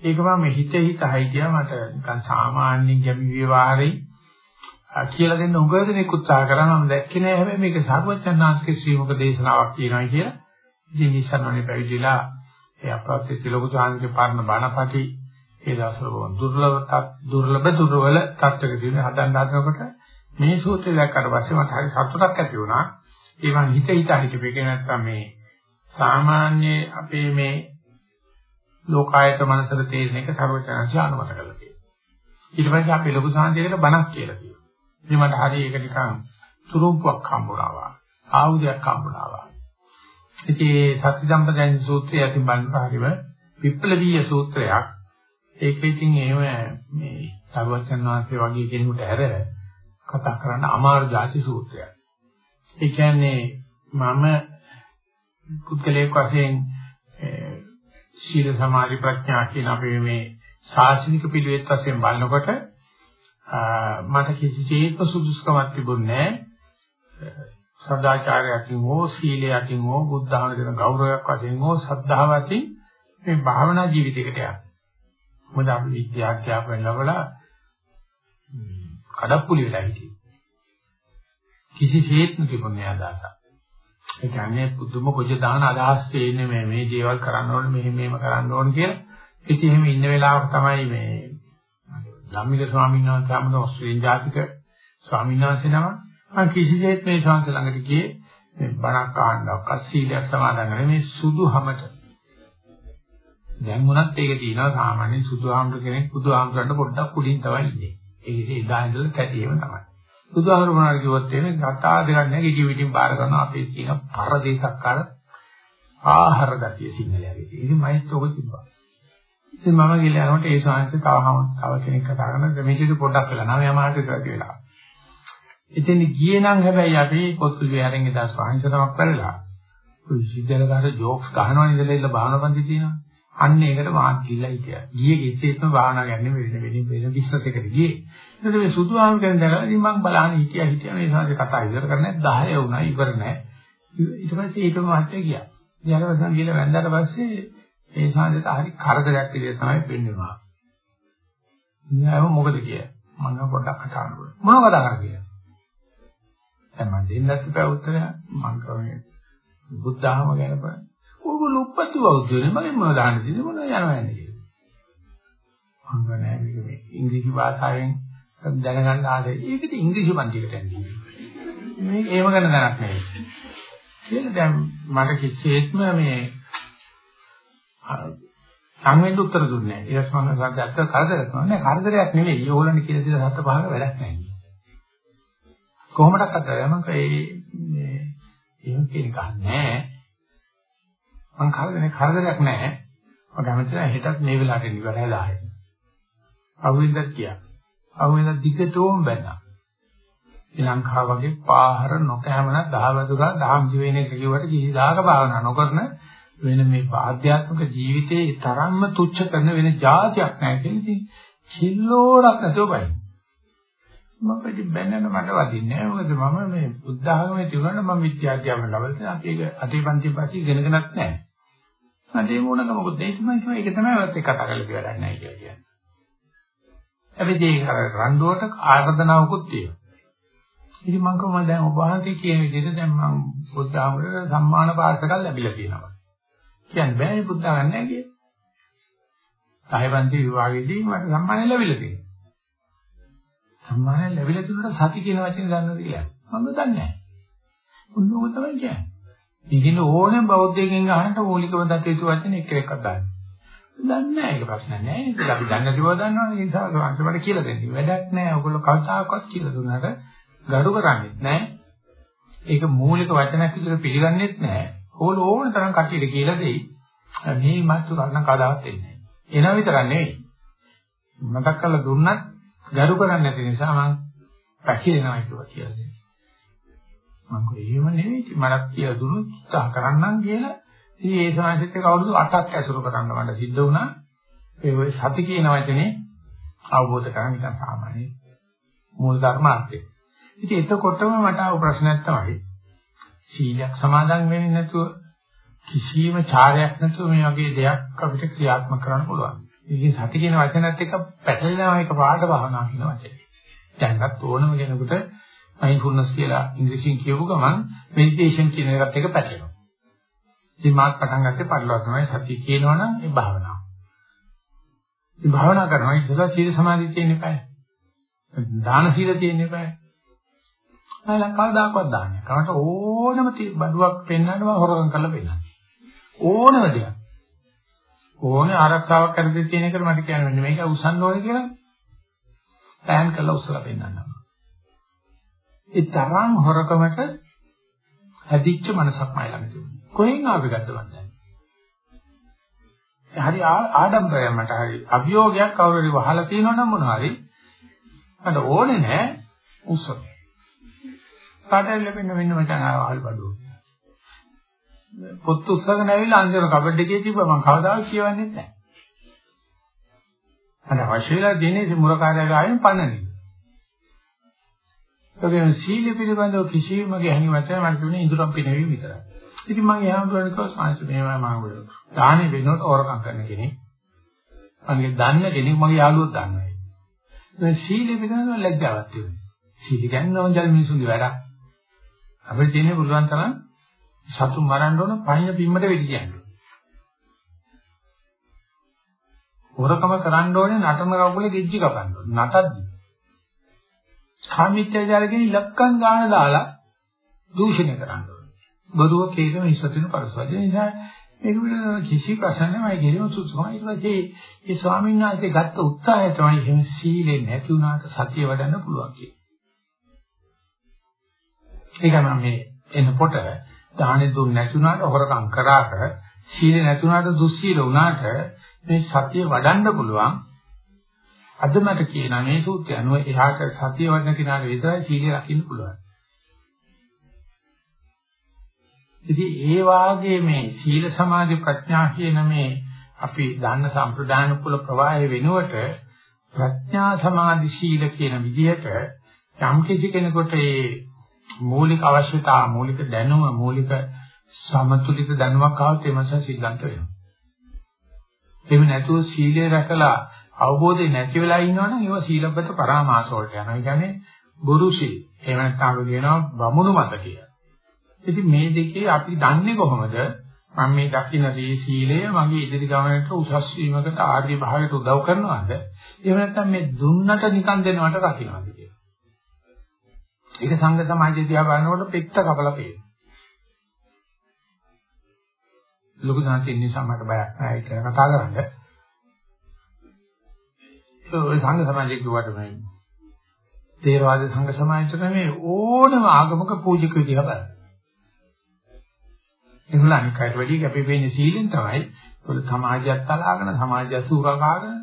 ඒක මම හිතේ හිත හිතියා මට නිකන් සාමාන්‍ය ගැමි විවහාරේ කියලා දෙන්න උගදෙනෙක් උත්සාහ කරනවා මම දැක්කේ නෑ හැබැයි මේක සාරවත්චන්නාංශකේ ශ්‍රීමුක දේශනාවක් කියනවා කියලා. ඉතින් ඉස්සරහනේ පැවිදිලා ඒ අපවත් තිලෝක සාංශේ පාරණ බණපටි ඒ දවස්වල බොහොම දුර්ලභ දුර්ලභ දුර්වල තත්ත්වකදී හදන්න හදනකොට මේ සූත්‍රය දැක්කට පස්සේ මට හරි සතුටක් ඇති වුණා. ඒ මං හිත හිත හිතපේක නැත්තම් මේ සාමාන්‍ය අපේ මේ ලෝකායත මනසට තේරෙන එක සර්වචනංශය අනුමත කරලා තියෙනවා. ඊට පස්සේ අපි ලොකු සාන්තියකට බණක් කියලා කියනවා. ඉතින් මට හරි ඒක නිකන් සුරූපයක් හම්බුණා. ආයුධයක් හම්බුණා. ඉතින් සත්‍ය සම්පදයන් සූත්‍රය අතින් බලන්න හරිම විප්ලවීය සූත්‍රයක්. ඒක ඉතින් එහෙම මේ සර්වඥාන් වහන්සේ වගේ කෙනෙකුට ඇර කතා කරන්න අමාරු ಜಾති සූත්‍රයක්. ඒ කියන්නේ මම පුද්ගලයෙක් වශයෙන් සීල සමාධි ප්‍රඥා කියන අපේ මේ ශාසනික පිළිවෙත් වශයෙන් බලනකොට මට කිසිසේත්ම සුදුසුකමක් තිබුණේ නැහැ. සදාචාරයකින් හෝ සීලයකින් හෝ බුද්ධ ධර්ම දෙන ගෞරවයක් වශයෙන් හෝ සද්ධාවකින් මේ භාවනා ජීවිතයකට යන්න. මොකද අපි විද්‍යාඥයන් ලැබලා කඩප්පුලි වෙලා හිටියේ. කිසිසේත්ම තිබුණේ අදහසක්. ඒ කියන්නේ පුදුම කොජ දාන අදහස් තියෙන්නේ මේ මේ දේවල් කරන්න ඕනේ මෙහෙම මෙහෙම කරන්න ඕනේ කියලා. ඉතින් එහෙම ඉන්න වෙලාවක තමයි මේ ධම්මික ස්වාමීන් වහන්සේ අමන ඔස්ට්‍රේලියානු ජාතික ස්වාමීන් වහන්සේ නම මම කිසිසේත් මේ ශාන්ත ළඟට ගියේ මේ බණක් අහන්නවක් අස්සීලයක් සමාදන් කරන්නේ මේ සුදුහමට දැන් මොනත් ඒක තියෙනවා සාමාන්‍යයෙන් සුදුහාමුදුර කෙනෙක් බුදුහාමුදුරන්ට පොඩ්ඩක් උඩින් තමයි ඉන්නේ. ඒක ඉතින් එදා ඉඳලා කැටියෙම තමයි. බුදුහාමුදුර මොනවාද කිව්වොත් එimhe ගතා දෙයක් නැහැ කිසි විදිහින් බාර කරනවා අපේ තියෙන පරදේශක්කාර ආහාර ගතිය සිංහලයේ. ඉතින් මයිත් ඔක තිබ්බා. ඉතින් මම ගිහලා යනකොට ඒ ශාන්ති තවම තව කෙනෙක් කතා කරන මේකේ පොඩ්ඩක් වෙලා නම් යමාට ඉතලා කියලා. ඉතින් ගියේ නම් හැබැයි අපි පොත්තුලිය හැරෙන් එදා සාහිත්‍යමක් කරලා විශ්වවිද්‍යාලකට ජෝක්ස් ගහනවනේ ඉඳලා ඉල්ල භාවනාපන්ති තියෙනවා. අන්න ඒකට මාත් ගිහිල්ලා හිටියා. ගියේ කිසිසේත්ම භාවනා ගන්න වෙන වෙන වෙන බිස්නස් එකට ගියේ. ඊට පස්සේ සුදු ආන්කෙන් දැකලා ඉතින් මම බලහන් හිටියා හිටියා මේ සාංශ කතා ඉවර කරන්නේ 10 වුණා ඉවර නැහැ. ඊට පස්සේ ඒක මහත්තයා ගියා. ඊළඟට ගිහලා වැන්දාට පස්සේ ඒ සාංශයට හරි කරදරයක් විදිහට තමයි පෙන්වෙනවා. ඉතින් මොකද කියේ? මම පොඩ්ඩක් කතා කරනවා. මොනවද කතා කරන්නේ? දැන් මම දෙන්නත් බෑ උත්තරය මම කවන්නේ බුද්ධාම ගැන බලන්න. ඕගොල්ලෝ උපත්ති බෞද්ධයනේ මගෙන් මොනවද අහන්නේ ඉතින් මොනවද යනවා යන්නේ කියලා. මම නෑ මේක මේ ඉංග්‍රීසි භාෂාවෙන් දැනගන්න ආදේ. ඒකට ඉංග්‍රීසි පන්තිකට යන්නේ. මේක ඒව ගැන දැනක් නෙවෙයි. කියලා දැන් මට කිසිසේත්ම මේ සංවෙන්න උත්තර දුන්නේ නැහැ. ඊට පස්සේ මම සත්‍යයට කරදරයක් නෑ. කරදරයක් නෙවෙයි. ඕගොල්ලන් කියලා දෙන සත්‍ය පහක වැඩක් නැහැ. කොහොමඩක් අතර මම ඒ මේ එහෙම කියන එක නෑ මං කරදරේ කරදරයක් නෑ මම කැමතිලා හෙටත් මේ වෙලාවට ඉවරයි 10 අවුෙන්දක් කියා අවුෙන්ද දිගටම බැලනා ශ්‍රී ලංකාව වගේ පාහර නොකෑමන දහවතුරා දහම් ජීවනයේ කිව්වට කිසිදාක භාවනා නොකරන වෙන මේ ආධ්‍යාත්මික ජීවිතේ තරම්ම තුච්ච කරන වෙන જાතියක් නැහැ කියලා ඉතින් කිල්ලෝරක් නැතුව බයි මම පිටි බැන්නන මට වදින්නේ නැහැ. මොකද මම මේ බුද්ධ ආගමේ තිබුණාට මම විද්‍යාඥයම ලබලා තියෙන අපි ඒක අතේ පන්ති පස්සේ ඉගෙනගෙනත් නැහැ. මට ඒ මොනක මොකද ඒක මම කිව්වා ඒක තමයි වත් කතා කරලා කියලා නැහැ කියලා කියන්නේ. හැබැයි ඒක රණ්ඩුවට ආර්දනාවකුත් තියෙනවා. ඉතින් මම කොහොමද දැන් ඔබ වහන්සේ කියන විදිහට දැන් මම බුද්ධ ආගමේ සම්මාන පාසකල් ලැබිලා තියෙනවා. කියන්නේ බෑනේ බුද්ධ ආගම නැහැ කියන්නේ. සාහිබන්ති විභාගයේදී මට සම්මානය ලැබිලා තියෙනවා. සම්මානය ලැබිලා තිබුණාට සති කියන වචනේ දන්නවද කියලා? මම දන්නේ නැහැ. මොනවද තමයි කියන්නේ? ඉතින් ඕනෑම බෞද්ධයෙක්ගෙන් අහන්න මූලිකව දතේතු වචන එක එකක් දාන්න. දන්නේ නැහැ ඒක ප්‍රශ්න නැහැ. ඒක අපි දන්න දේවල් දන්නවනේ ඒ නිසා අන්තිමට කියලා දෙන්නේ. වැඩක් නැහැ. ඔයගොල්ලෝ කවදාකවත් කියලා දුන්නාට ගරු කරන්නේ නැහැ. ඒක මූලික වචනයක් විදිහට පිළිගන්නේත් නැහැ. ඕගොල්ලෝ ඕන තරම් කටියට කියලා දෙයි. මේ මාත්තු කරන්න කවදාවත් එන්නේ නැහැ. එනවා විතරක් නෙවෙයි. මතක් කරලා දුන්නත් ගරු කරන්නේ නැති නිසා මම පැකිලෙනවා කියලා කියලා දෙනවා. මම කිව්වා එහෙම නෙවෙයි මලක් කියලා දුන්නොත් උත්සාහ කරන්නම් කියලා. ඉතින් ඒ සමාජෙත් එක්ක අවුරුදු 8ක් ඇසුරු කරන්න මට සිද්ධ වුණා. ඒ ඔය සති කියන වචනේ අවබෝධ කරගන්න නිකන් සාමාන්‍ය මූල ධර්මාර්ථය. ඉතින් එතකොටම මට ආව ප්‍රශ්නයක් තමයි සීලයක් සමාදන් වෙන්නේ නැතුව කිසියම් චාරයක් නැතුව මේ වගේ දෙයක් අපිට ක්‍රියාත්මක කරන්න පුළුවන්. ඉතින් සති කියන වචනත් එක්ක පැටලෙනවා එක පාඩ භාවනා කියන වචනේ. දැන්වත් ඕනම කෙනෙකුට මයින්ඩ්ෆුල්නස් කියලා ඉංග්‍රීසියෙන් කියවු ගමන් මෙඩිටේෂන් කියන එකත් එක්ක පැටලෙනවා. ඉතින් මාත් පටන් ගත්තේ පරිලෝක තමයි සතිය කියනවනම් ඒ භාවනාව. ඉතින් භාවනා කරනවා ඉතලා සීල සමාධිය තියෙන්න eBay. දාන සීල තියෙන්න eBay. අයලා කවදාකවත් දාන්නේ. කවට ඕනම බඩුවක් පෙන්වන්නම හොරගම් කරලා පෙන්නනවා. ඕනම දෙයක්. ඕනේ ආරක්ෂාවක් කරදී තියෙන එකට මට කියන්න මේක උසන්න ඕනේ කියලා ප්ලෑන් කරලා උසලා පෙන්නන්නවා. ඒ තරම් හොරකමට හැදිච්ච මනසක් මයි ළඟ තිබුණා. කොහෙන් ආවෙ ගත්තවද? හරි ආඩම්බරයක් මට හරි අභියෝගයක් කවුරු හරි වහලා තියෙනවනම් මොනවා හරි මට ඕනේ නෑ උස්සන. පාටල් ලැබෙන්න මෙන්න මචං ආවල් බඩුව. පොත් උස්සගෙන ඇවිල්ලා අන්තිම කබඩ් එකේ තිබ්බා මම කවදාවත් කියවන්නේ නැහැ. අර අවශ්‍ය වෙලා දෙන්නේ මුරකාරය ගායෙන් පන්නන්නේ. ඒකෙන් සීල පිළිබඳව කිසිම ගැහණියක් නැහැ මට දුන්නේ ඉදurang පිනවීම විතරයි. ඉතින් මම එහාම කරන්නේ කව සාංශ මේවා මම වෙනවා. දාහනේ වෙනකොට ඕරකම් කරන කෙනෙක්. මගේ දන්න කෙනෙක් මගේ යාළුවෝ දන්නවා. ඒ සීල පිළිබඳව ලැජ්ජාවක් තියෙනවා. සීල කියන්නේ ඕන්ජල් මිනිසුන්ගේ වැඩක්. අපිට තියෙන්නේ පුළුවන් තරම් සතුන් මරන්න ඕන පහින පිම්මට වෙඩි කියන්නේ. හොරකම කරන්න ඕනේ නටන කකුලේ ගෙජ්ජි කපන්න ඕනේ. නටද්දි. කාමීත්‍යජාලකේ ඉලක්කම් ගන්න දාලා දූෂණය කරන්න ඕනේ. බොරුව කේකම ඉස්සතින පරිසවද. ඒ නිසා මේක පිළිබඳව කිසි ප්‍රශ්න නැහැ. ගෙලිම සුසුමයි. ඊට පස්සේ මේ ස්වාමීන් වහන්සේ ගත්ත උත්සාහය තමයි එහෙම සීලෙ නැති වුණාට සතිය වඩන්න පුළුවන් කියන්නේ. ඒක නම් මේ එනකොට දාහනේ දුන්න නැතුණාට හොරකම් කරාට සීල නැතුණාට දුස්සීල වුණාට මේ සතිය වඩන්න පුළුවන් අද මට කියන මේ සූත්‍රය අනුව එහාට සතිය වඩන කෙනාට විතරයි සීලය රකින්න පුළුවන්. ඉතින් ඒ වාගේ මේ සීල සමාධි ප්‍රඥා කියන මේ අපි දන්න සම්ප්‍රදාන කුල ප්‍රවාහය වෙනුවට ප්‍රඥා සමාධි සීල කියන විදිහට යම් කිසි කෙනෙකුට ඒ මූලික අවශ්‍යතා මූලික දැනුම මූලික සමතුලිත දැනුමක් ආවොත් ඒ මාස සිද්ධාන්ත වෙනවා. එහෙම නැතුව සීලය රැකලා අවබෝධය නැති වෙලා ඉන්නවනම් ඒවා සීලබ්බත පරාමාස වලට යනවා. ඒ කියන්නේ ගුරු සීල. එහෙම නැත්නම් අපි කියනවා බමුණු මත කියලා. ඉතින් මේ දෙකේ අපි දන්නේ කොහොමද? මම මේ දකින්න දේ සීලය මගේ ඉදිරි ගමනට උසස් වීමකට ආර්ය භාවයට උදව් කරනවද? එහෙම නැත්නම් මේ දුන්නට නිකන් දෙනවට රකින්නවද කියලා. ඒක සංඝ සමාජය දිහා බලනකොට පෙත්ත කපලා පේනවා. ලොකු දාන්තින් නිසා මට බයක් නැහැ ඒක කතා කරන්න. ඒ සංඝ සමාජය කිව්වට මේ තේරවාද සංඝ සමාජයට මේ ඕනම ආගමක පූජක විදිහ බලන්න. ඒගොල්ලන් අනිකට වැඩි කැපී පෙනෙන සීලෙන් තමයි පොළ සමාජයත් තලාගෙන සමාජය සූරකාගෙන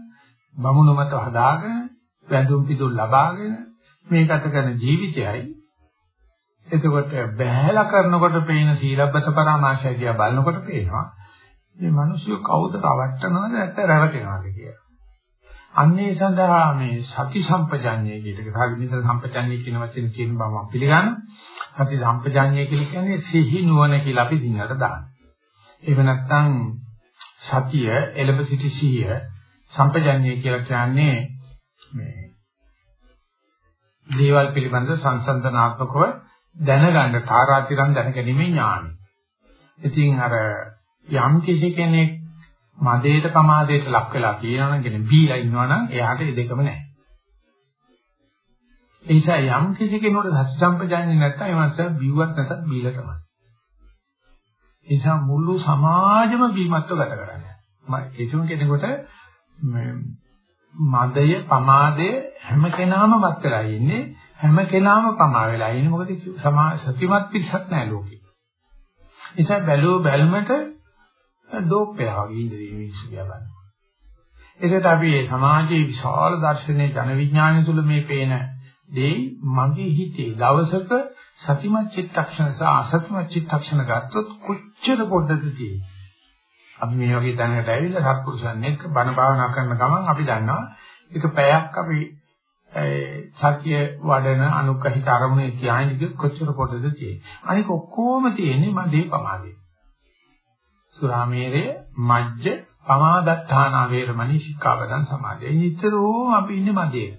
බමුණු මත හදාගෙන වැඳුම් පිදුම් ලබාගෙන මේ ගත කරන ජීවිතයයි එතකොට බහැලා කරනකොට පේන සීලබ්බත පරාමාශය දිහා බලනකොට පේනවා මේ මිනිස්සු කවුද රවට්ටනවද නැත්නම් රැවටෙනවද කියලා. අන්නේ සඳහා මේ සති සම්පජාඤ්ඤය කියන එක සාගමිත සම්පජාඤ්ඤය කියන වචනේ කියන බව මම පිළිගන්නවා. සති සම්පජාඤ්ඤය කියලා කියන්නේ සිහි නුවණ කියලා අපි දිනකට දානවා. එහෙම නැත්නම් සතිය එළඹ සිටි සිහිය සම්පජාඤ්ඤය කියලා කියන්නේ මේ දේවල් පිළිබඳ සංසන්දනාත්මකව දැනගන්න තාරාතිරම් දැනගැනීමේ ඥානයි. ඉතින් අර යම් කිසි කෙනෙක් මදේට ප්‍රමාදයට ලක් වෙලා තියෙනවනම් කියන්නේ බීලා ඉන්නවනම් එයාට ඒ දෙකම නැහැ. ඒ නිසා යම් කිසි කෙනෙකුට සත්‍ය සම්පජාන්නේ නැත්නම් ඒ මාස බිව්වත් නැත්නම් බීලා තමයි. ඒ නිසා මුළු සමාජෙම බීමත්ව ගත කරන්නේ. මම කිසිම කෙනෙකුට මදය පමාදය හැම කෙනාම වත් වෙලා ඉන්නේ හැම කෙනාම පමා වෙලා ඉන්නේ මොකද සතිමත් පිරිසක් නැහැ ලෝකේ. නිසා බැලුව බැලමට දෝප්පයා වගේ ඉඳී මිනිස්සු කියනවා. ඒකට අපි මේ සමාජයේ විශාල දර්ශනයේ ජන විඥානය තුළ මේ පේන දේ මගේ හිතේ දවසක සතිමත් චිත්තක්ෂණ සහ අසතිමත් චිත්තක්ෂණ ගත්තොත් කොච්චර පොඩ්ඩද තියෙන්නේ. අපි මේ වගේ දැනකට ඇවිල්ලා සත්පුරුෂයන් එක්ක බණ භාවනා කරන ගමන් අපි දන්නවා ඒක පැයක් අපි සත්‍ය වඩන අනුකහිත අරමුණේ කියන්නේ කොච්චර පොඩද තියෙන්නේ. අනික ඔක්කොම තියෙන්නේ මදේ පමාදේ. සුරාමේරේ මජ්ජ පමාදත්තාන වේරමණී සික්ඛාපදං සමාදේ. නිතරම අපි ඉන්නේ මදේ.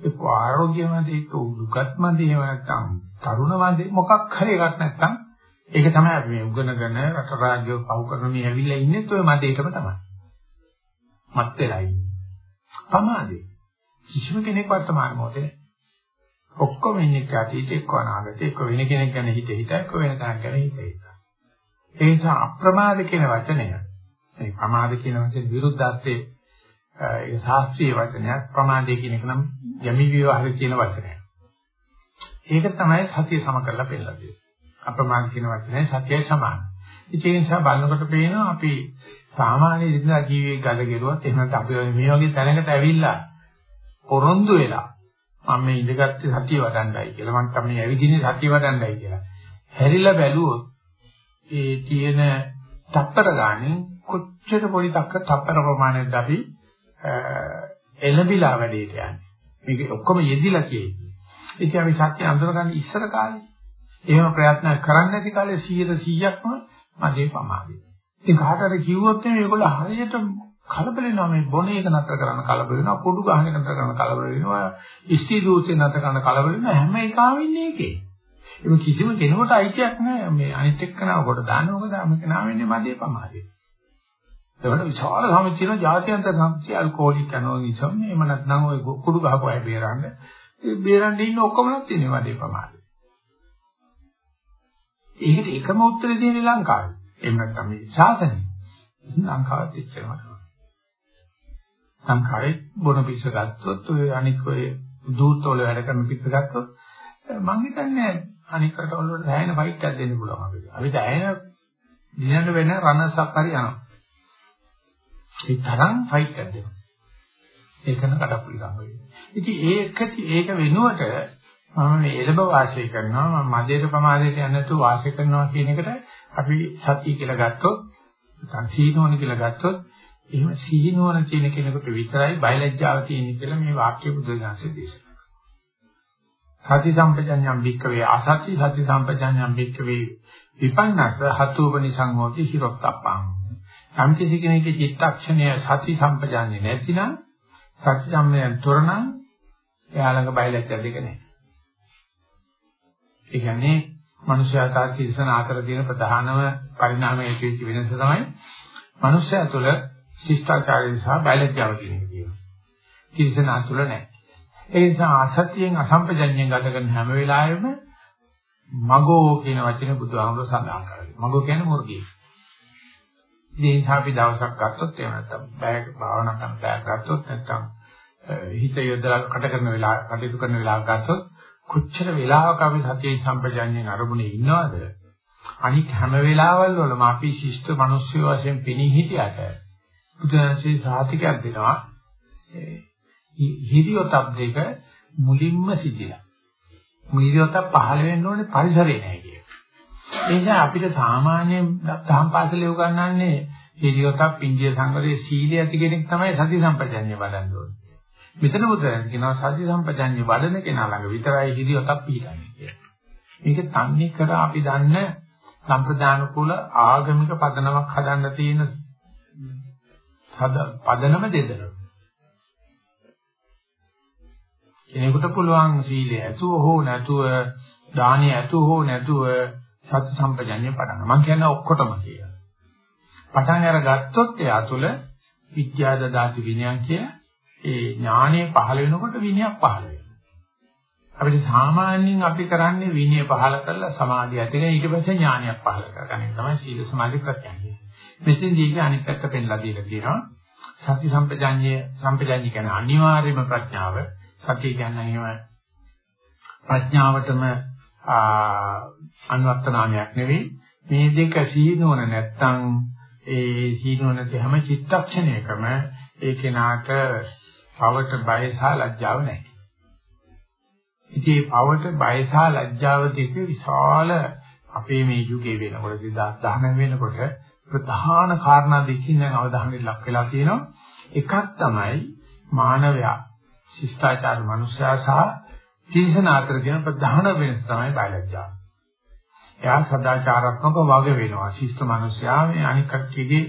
ඒක ආරෝග්‍ය මදේ, ඒක උදුකත් මදේ, නැත්නම් තරුණ මදේ මොකක් හරි එකක් නැත්නම් ඒක තමයි අපි මේ උගනගෙන රට රාජ්‍ය පහු කරන මේ ඇවිල්ලා ඉන්නේ ඔය මදේටම තමයි. මත් වෙලා ඉන්නේ. පමාදේ. කිසිම කෙනෙක් වර්තමාන මොහොතේ ඔක්කොම ඉන්නේ අතීතේ එක්ක අනාගතේ එක්ක වෙන කෙනෙක් ගැන හිත හිත එක්ක වෙන තැනක් ගැන හිත හිත. ඒ නිසා අප්‍රමාද කියන වචනය මේ ප්‍රමාද කියන වචනේ විරුද්ධත්වයේ ඒ ශාස්ත්‍රීය වචනයක් ප්‍රමාදේ කියන එක නම් යමි විවහාර කියන වචනයක්. ඒක තමයි සතිය සම කරලා පෙන්නලා දෙන්නේ. අප්‍රමාණ කියන වචනේ සතියයි සමාන. ඒ නිසා බලනකොට පේනවා අපි සාමාන්‍ය ඉදිරියට ජීවිතේ ගල ගෙරුවත් එහෙම නැත්නම් අපි මේ වගේ තැනකට ඇවිල්ලා පොරොන්දු වෙලා මම මේ ඉඳගත්තේ සතිය වඩන්නයි කියලා මම තමයි ඇවිදින්නේ සතිය වඩන්නයි කියලා. හැරිලා බැලුවොත් ඒ තියෙන තප්පර ගානේ කොච්චර පොඩි තක්ක තප්පර ප්‍රමාණයක්ද අපි එළඹිලා වැඩේට යන්නේ. මේක ඔක්කොම යෙදිලා කියන්නේ. ඉතින් අපි සත්‍ය අඳුරගන්න ඉස්සර කාලේ එහෙම ප්‍රයත්න කරන්නේ නැති කාලේ 100%ක්ම මගේ පමාදේ. ඉතින් කාටද කිව්වොත් මේගොල්ලෝ හරියට කලබල වෙනවා මේ බොන එක නතර කරන්න කලබල වෙනවා කුඩු ගහන එක නතර කරන්න කලබල වෙනවා ඉස්ටි දූසේ නතර කරන්න කලබල වෙනවා හැම එකම ඉන්නේ ඒකේ. ඒක කිසිම කෙනෙකුට අයිතියක් නෑ මේ අනිත් එක්කනව කොට දාන්න ඕක මේක නා වෙන්නේ මදේ පමාදේ. ඒකට විශාල සමිතිය තියෙනවා ජාත්‍යන්තර සමිතිය ඇල්කොහොලික් ඇනෝනිසම් එහෙම නැත්නම් ওই කුඩු ගහපු අය බේරන්න. ඒ බේරන්න ඉන්න ඔක්කොමලත් ඉන්නේ මදේ පමාදේ. ඒකට එකම උත්තරේ දෙන්නේ ලංකාවේ. එහෙම නැත්නම් මේ ශාසනය. ලංකාවත් එච්චරම තමයි. ලංකාවේ බොන පිස්ස ගත්තොත් ඔය අනික් ඔය දූතවල වැඩ කරන පිස්ස ගත්තොත් මම හිතන්නේ අනික් රටවල වලට දැනෙන ෆයිට් එකක් දෙන්න පුළුවන් අපිට. අපි දැනෙන දිනන වෙන රනසක් හරි යනවා. ඒ තරම් ෆයිට් එකක් දෙනවා. ඒකන කඩපුලි ගන්න වෙන්නේ. ඉතින් ඒක ඒක වෙනුවට මම මේ එළඹ වාසය කරනවා. මම මදේට ප්‍රමාදයට යන්නේ නැතුව වාසය කරනවා කියන එකට අපි සතිය කියලා ගත්තොත් නැත්නම් සීනෝන කියලා ගත්තොත් එහෙම සීනෝන කියන කෙනෙකුට විතරයි බයලජ්ජාව තියෙන්නේ කියලා මේ වාක්‍ය බුදුදහමේ දේශනා සති සම්පජඤ්ඤම් භික්කවේ අසති සති සම්පජඤ්ඤම් භික්කවේ විපන්නස හතුපනි සංහෝති හිරොත්තප්පං. සම්පති කෙනෙකුගේ චිත්තක්ෂණය සති සම්පජඤ්ඤේ නැතිනම් සති සම්මයන් තොරණම් එයා ළඟ බයලජ්ජා දෙක නැහැ. ඒ කියන්නේ මනුෂ්‍යයා සහ තිරිසන අතර තියෙන ප්‍රධානම පරිණාමයේ තියෙච්ච වෙනස තමයි මනුෂ්‍යයා තුළ ශිෂ්ටාචාරය සහ බයලජ්ජාව කියන එක කියනවා. තිරිසන අතුල නැහැ. ඒ නිසා අසත්‍යයෙන් අසම්පජඤ්ඤයෙන් ගත කරන හැම වෙලාවෙම මගෝ කියන වචනේ බුදුහාමුදුර සඳහන් කරනවා. මගෝ කියන්නේ මුර්ගිය. ඉතින් අපි දවසක් ගත්තොත් එහෙම නැත්නම් බෑග් භාවනා කරන බෑග් ගත්තොත් නැත්නම් හිත යොදලා කට කරන වෙලාව කටයුතු කරන වෙලාව ගත්තොත් කොච්චර වෙලාවක අපි සතියේ සම්පජාඤ්ඤයෙන් අරමුණේ ඉන්නවද? අනික හැම වෙලාවල් වලම අපි ශිෂ්ට මිනිස්සු වශයෙන් පෙනී හිටියට බුදුන්සේ සාතිකයක් දෙනවා. හිරියොතක් දෙක මුලින්ම සිදිලා. හිරියොතක් පහළ වෙන්න ඕනේ පරිසරේ නැහැ කිය. ඒ නිසා අපිට සාමාන්‍ය දහම් පාසලේ උගන්වන්නේ හිරියොතක් පින්දිය සංගරේ සීලය ඇති කෙනෙක් තමයි සති සම්පජාඤ්ඤය වඩන්න ඕනේ. මෙතන බුදුරජාණන් කියනවා සති සම්පජාඤ්ඤය වඩන කෙනා ළඟ විතරයි හිරියොතක් පිහිටන්නේ කියලා. මේක තන්නේ කර අපි දන්න සම්ප්‍රදාන කුල ආගමික පදනමක් හදන්න තියෙන පදනම දෙදෙන. කෙනෙකුට පුළුවන් සීලය ඇතුව හෝ නැතුව දානිය ඇතුව හෝ නැතුව සති සම්පජාඤ්ඤය පටන් ගන්න. මම කියන්නේ ඔක්කොටම කියලා. පටන් අර ගත්තොත් එයා තුළ විද්‍යාද දාති විනයන් කියලා ඒ ඥානය පහළ වෙනකොට විනයක් පහළ වෙනවා. අපිට සාමාන්‍යයෙන් අපි කරන්නේ විනය පහළ කරලා සමාධිය ඇතිගෙන ඊට පස්සේ ඥානයක් පහළ කරගන්න එක තමයි සීල සමාධි ප්‍රත්‍යක්ෂය. මෙතෙන්දී අනිත් පැත්ත පෙන්ලා දීලා තියෙනවා. සති සම්පජාඤ්ඤය සම්පජාඤ්ඤය කියන්නේ අනිවාර්යම ප්‍රඥාව. සතිය කියන්නේ එහෙම ප්‍රඥාවටම අනුවත්ත නාමයක් නෙවෙයි. මේ දෙක සීනෝන නැත්තම් ඒ සීනෝන හැම චිත්තක්ෂණයකම ඒ කෙනාට පවට බය සහ ලැජ්ජාව නැහැ. ඉතින් පවට බය සහ ලැජ්ජාව දෙක විශාල අපේ මේ යුගයේ වෙනකොට 2019 වෙනකොට ප්‍රධාන කාරණා දෙකකින් දැන් අවධානය ලක් වෙලා තියෙනවා. එකක් තමයි මානවයා ශිෂ්ටාචාර මනුෂ්‍යයා සහ තීසන අතර තියෙන ප්‍රධාන වෙනස තමයි බයලජ්ජාව. එයා සදාචාරාත්මක වග වෙනවා. ශිෂ්ට මනුෂ්‍යයා මේ අනික් කට්ටියගේ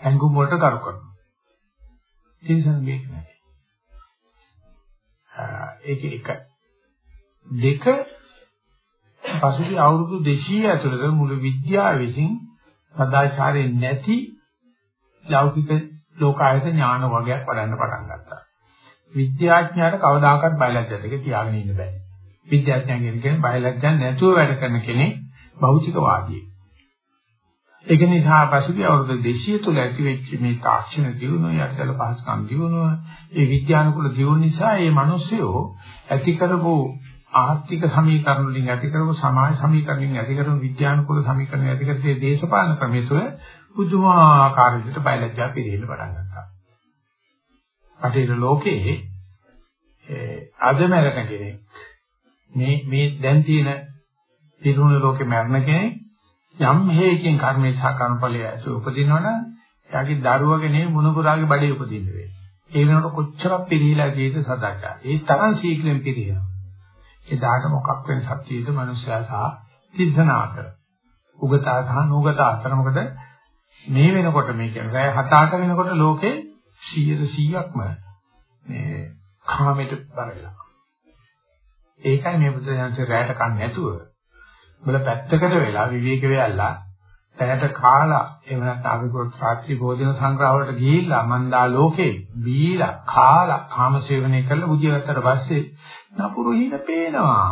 ඇඟුම් වලට කරු කරනවා. තීසන මේක නෑ. ඒක එක. දෙක පසුගිය අවුරුදු 200 ඇතුළත මුළු විද්‍යාව විසින් සදාචාරයෙන් නැති ලෞකික ලෝකායත ඥාන වගයක් වඩන්න පටන් ගත්තා. විද්‍යාඥයාට කවදාකවත් බයලජ්ජා දෙක තියාගෙන ඉන්න බෑ. විද්‍යාඥයන් කියන්නේ බයලජ්ජා නැතුව වැඩ කරන කෙනෙක් භෞතිකවාදී. ඒක නිසා පසුගිය අවුරුදු 200 තුල ඇති වෙච්ච මේ තාක්ෂණ දියුණුව, යටිතල පහසුකම් දියුණුව, ඒ විද්‍යානුකූල දියුණුව නිසා මේ මිනිස්සුયો ඇති කරපු ආර්ථික සමීකරණ වලින් ඇති කරපු සමාජ සමීකරණ වලින් ඇති කරපු විද්‍යානුකූල සමීකරණ ඇති කරේ දේශපාලන ක්‍රමයේ තුළ පුදුමාකාර විදිහට බයලජ්ජා පිළිහෙන්න පටන් ගත්තා. අටේර ලෝකයේ අදමරණ කෙනෙක් මේ මේ දැන් තියෙන පිරුණු ලෝකේ මරණ කෙනෙක් යම් හේකින් කර්මේ සහ කර්මඵලයේ ඇසු උපදිනවනම් එයාගේ දරුවගේ නේ මුණුපුරාගේ බඩේ උපදින්න වෙන්නේ. ඒ වෙනකොට කොච්චරක් පිළිහිලා ගියද සදාචාර. ඒ තරම් ශීක්‍රයෙන් පිළිහිනවා. එදාට මොකක් වෙන සත්‍යයේද මනුෂ්‍යයා සහ තිස්සන අතර. උගතා සහ නුගතා අතර මොකද මේ වෙනකොට මේ කියන්නේ රැය 7-8 වෙනකොට ලෝකේ 100%ක්ම මේ කාමයට බර වෙලා. ඒකයි මේ බුද්ධ ඥානසේ රැයට කන්නේ නැතුව බල පැත්තකට වෙලා විවේක වෙයලා පැයට කාලා එහෙම නැත්නම් අපි කොත් රාත්‍රී භෝජන සංග්‍රහ වලට ගිහිල්ලා මන්දා ලෝකේ බීලා කාලා කාම සේවනය කරලා බුදිය ගත්තට පස්සේ නපුරු හිණ පේනවා.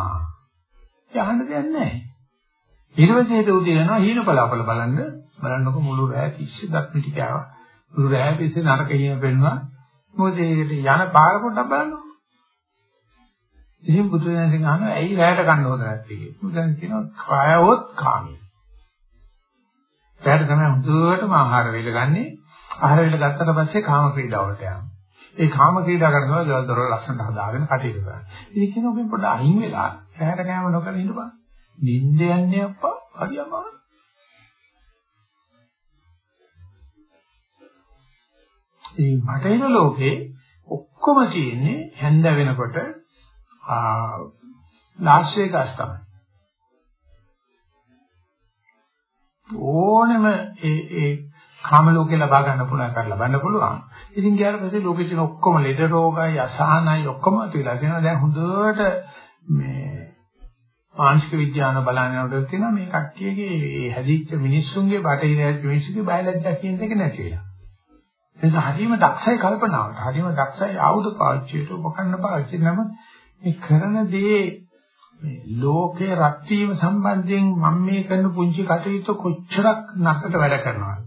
යහන්න දෙයක් නැහැ. ඊළඟට උදේ යනවා හීන බලාපල බලන්න බලන්නකො මුළු රැය තිස්සේ දත් මිටි කෑවා. මුළු රැය තිස්සේ නරක හීන පෙන්නවා. මොකද ඒකට යන පාර පොඩ්ඩක් බලන්න. ඉතින් බුදුරජාණන් අහනවා ඇයි රැයට කන්න හොඳ නැත්තේ කියලා. බුදුන් කියනවා කායවොත් කාමී. රැයට තමයි හොඳටම ආහාර වේල ගන්නෙ. ආහාර වේල ගත්තට පස්සේ කාම ක්‍රීඩාවලට යනවා. ඒ කාම ක්‍රීඩා කරනවා ගෙවල් දොරවල් ලස්සනට හදාගෙන කටයුතු කරනවා. ඉතින් කියනවා ඔබෙන් පොඩ්ඩ අයින් වෙලා රැයට කෑම නොකර ඉඳපන්. නිින්ද යන්නේ අප්පා හරි අමාරු. ඒ මටේන ලෝකේ ඔක්කොම තියෙන්නේ හැන්ද වෙනකොට ලාස් වේගස් තමයි. ඕනෙම ඒ ඒ කාම ලෝකේ ලබා ගන්න පුළුවන් කර ලබන්න පුළුවන්. ඉතින් ගියාට පස්සේ ලෝකෙ තියෙන ඔක්කොම ලෙඩ රෝගයි අසහනයි ඔක්කොම තියලා තියෙනවා. දැන් හොඳට මේ මානසික විද්‍යාවන බලනකොට තියෙනවා මේ කට්ටියගේ මේ හැදිච්ච මිනිස්සුන්ගේ බටහිර හැදිච්ච මිනිස්සුන්ගේ බයලජ්ජා කියන එක නැති වෙලා. එතන හරීම දක්ෂයි කල්පනාවට. හරීම දක්ෂයි ආයුධ පාවිච්චියට උපකරණ පාවිච්චි නම මේ කරන දේ මේ ලෝකේ රත් වීම සම්බන්ධයෙන් මම මේ කරන පුංචි කටයුතු කොච්චරක් නරකට වැඩ කරනවද?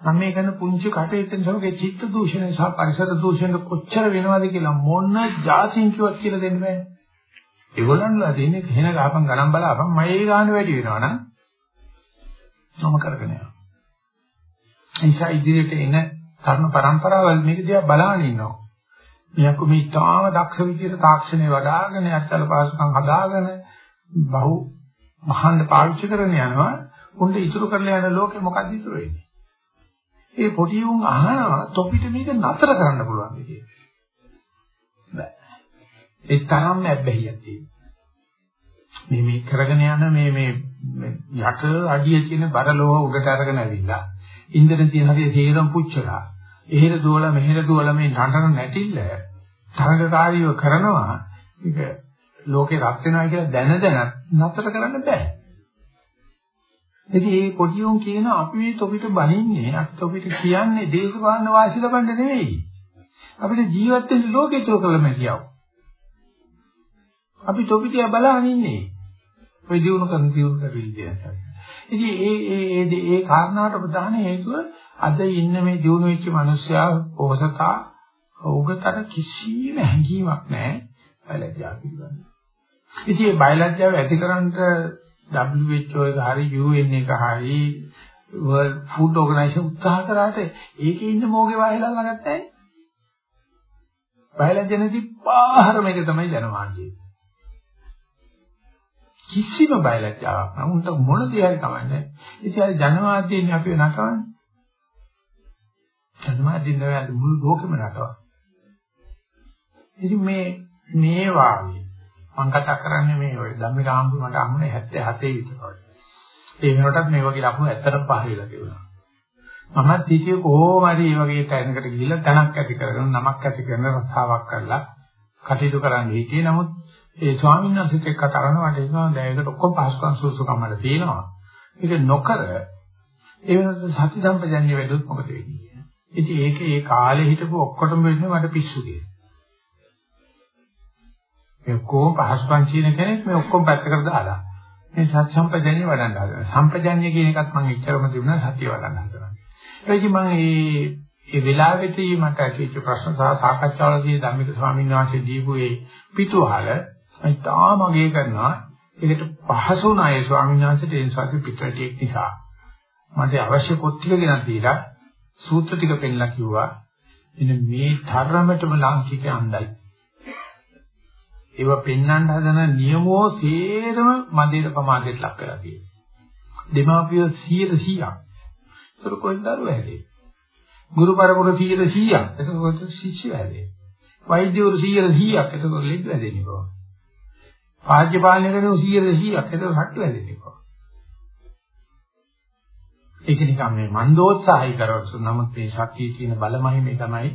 මම මේ කරන පුංචි කටයුත්තෙන් සමග චිත්ත දූෂණය සහ පරිසර දූෂණය කොච්චර වෙනවද කියලා මොන જાතින් කිව්වත් කියලා දෙන්න බෑ. ඒගොල්ලන්ලා දෙන්නේ කෙන ගහපන් ගණන් බලාපන් මගේ ගාන වැඩි වෙනවනම් මම කරගෙන යනවා. එනිසා ඉදිරියට එන තරුණ පරම්පරාවල් මේක දිහා බලාගෙන ඉන්නවා. මියක්කු මේ තාම දක්ෂ විදියට තාක්ෂණය වඩ아가න යත්තල පාසුකම් හදාගෙන බහු මහාන්ද පාවිච්චි කරගෙන යනවා. උන්ට ඉතුරු කරලා යන ලෝකෙ මොකක්ද ඉතුරු වෙන්නේ? ඒ පොඩි උන් අහනවා තොපිට මේක නතර කරන්න පුළුවන් කියලා බෑ. ඒ තරම්ම ඇබ්බැහියක් තියෙනවා. මේ මේ කරගෙන යන මේ මේ යට අඩිය තියෙන බරලෝහ උඩට අරගෙන ඇවිල්ලා ඉන්දර තියෙන හරිය තේරම් පුච්චලා එහෙර දුවලා මෙහෙර දුවලා මේ නටන නැටිල්ල තරඟකාරීව කරනවා ඒක ලෝකේ රත් වෙනවා කියලා දැන දැන නතර කරන්න බෑ. ඉතින් මේ පොඩි උන් කියන අපි මේ තොපිට බනින්නේ අත් තොපිට කියන්නේ දේශපාලන වාසි ලබන්න නෙවෙයි. අපිට ජීවත් වෙන්න ලෝකේ තෝකලම කියව. අපි තොපිටිය බලහන් ඉන්නේ. ඔය දිනු කරන දිනු කරවිල්දියසක්. ඉතින් ඒ ඒ ඒ ඒ කාරණාවට ප්‍රධාන හේතුව අද ඉන්න මේ දිනු වෙච්ච මිනිස්සයා පොහසතා උගතට කිසිම හැඟීමක් නැහැ බයලජ්ජා පිළිබඳ. ඉතින් මේ බයලජ්ජාව ඇතිකරන්න WHO එක හරි UN එක හරි World Food Organization උත්සාහ කරාට ඒකේ ඉන්න මොගේ වහලා ළඟත් නැහැ. බයලජ්ජා නැති පාහරම එක තමයි ජනමාධ්‍යය. කිසිම බයලජ්ජාවක් නැහැ. උන්ට මොන දේ හරි කමන්නේ. ඉතින් අර ජනමාධ්‍යයෙන් අපි නටවන්නේ. ජනමාධ්‍යෙන් නෙවෙයි මුළු ලෝකෙම නටවන්නේ. ඉතින් මේ මේ වාගේ මම කතා කරන්නේ මේ ඔය ධම්මික ආම්බු මට අහුනේ 77 විතර වගේ. ඒ වෙනකොටත් මේ වගේ ලකුණු ඇත්තටම පහ වෙලා තිබුණා. මමත් හිතියේ කොහොම හරි මේ වගේ තැනකට ගිහිල්ලා තනක් ඇති කරගෙන නමක් ඇති කරන රස්සාවක් කරලා කටයුතු කරන්න හිතියේ. නමුත් ඒ ස්වාමීන් වහන්සේත් එක්ක කතා කරනකොට ඒනවා දැන් ඒකට ඔක්කොම පහසුකම් සුසුකම් වල තියෙනවා. ඒක නොකර ඒ වෙනකොට සති සම්පජන්‍ය වෙද්දොත් මොකද වෙන්නේ? ඉතින් ඒක ඒ කාලේ හිටපු ඔක්කොටම වෙන්නේ මට පිස්සු කියලා. මේ ඔක්කොම පහසුකම් කියන කෙනෙක් මේ ඔක්කොම පැත්තකට දාලා මේ සත්‍ය සම්පජන්‍ය වඩන්න හදනවා. සම්පජන්‍ය කියන එකත් මම එච්චරම තිබුණා සත්‍ය වඩන්න හදනවා. ඒකයි මම මේ ඒ වෙලාවෙදී මට ඇතිවෙච්ච ප්‍රශ්න සහ සාකච්ඡාවලදී ධම්මික ස්වාමීන් වහන්සේ දීපු ඒ පිටුවහල මම තාම අගය කරනවා. ඒකට පහසු නැහැ ස්වාමීන් වහන්සේට ඒ නිසා පිටරටියක් නිසා. මට අවශ්‍ය පොත් ටික ගෙනත් දීලා සූත්‍ර ටික පෙන්නලා කිව්වා. එන්න මේ තරමටම ලාංකික අන්දයි. ඒව පෙන්වන්න හදන නියමෝ සේරම මන්දිර ප්‍රමාදයට ලක් කරලා තියෙනවා. දෙමාපියෝ 100 100ක් ඒක කොහෙන්ද දරුවා හැදේ? ගුරු පරපුර 100 100ක් ඒක ශිෂ්‍ය හැදේ? වෛද්‍යවරු 100 100ක් ඒක ලෙඩ හැදෙන්නේ කොහොමද? රාජ්‍ය පාලනය කරන 100 100ක් ඒක හට්ටු හැදෙන්නේ කොහොමද ඒක නිකන් මේ මන්දෝත්සාහය කරවසු නමුත් මේ ශක්තිය තියෙන බලමහිමේ තමයි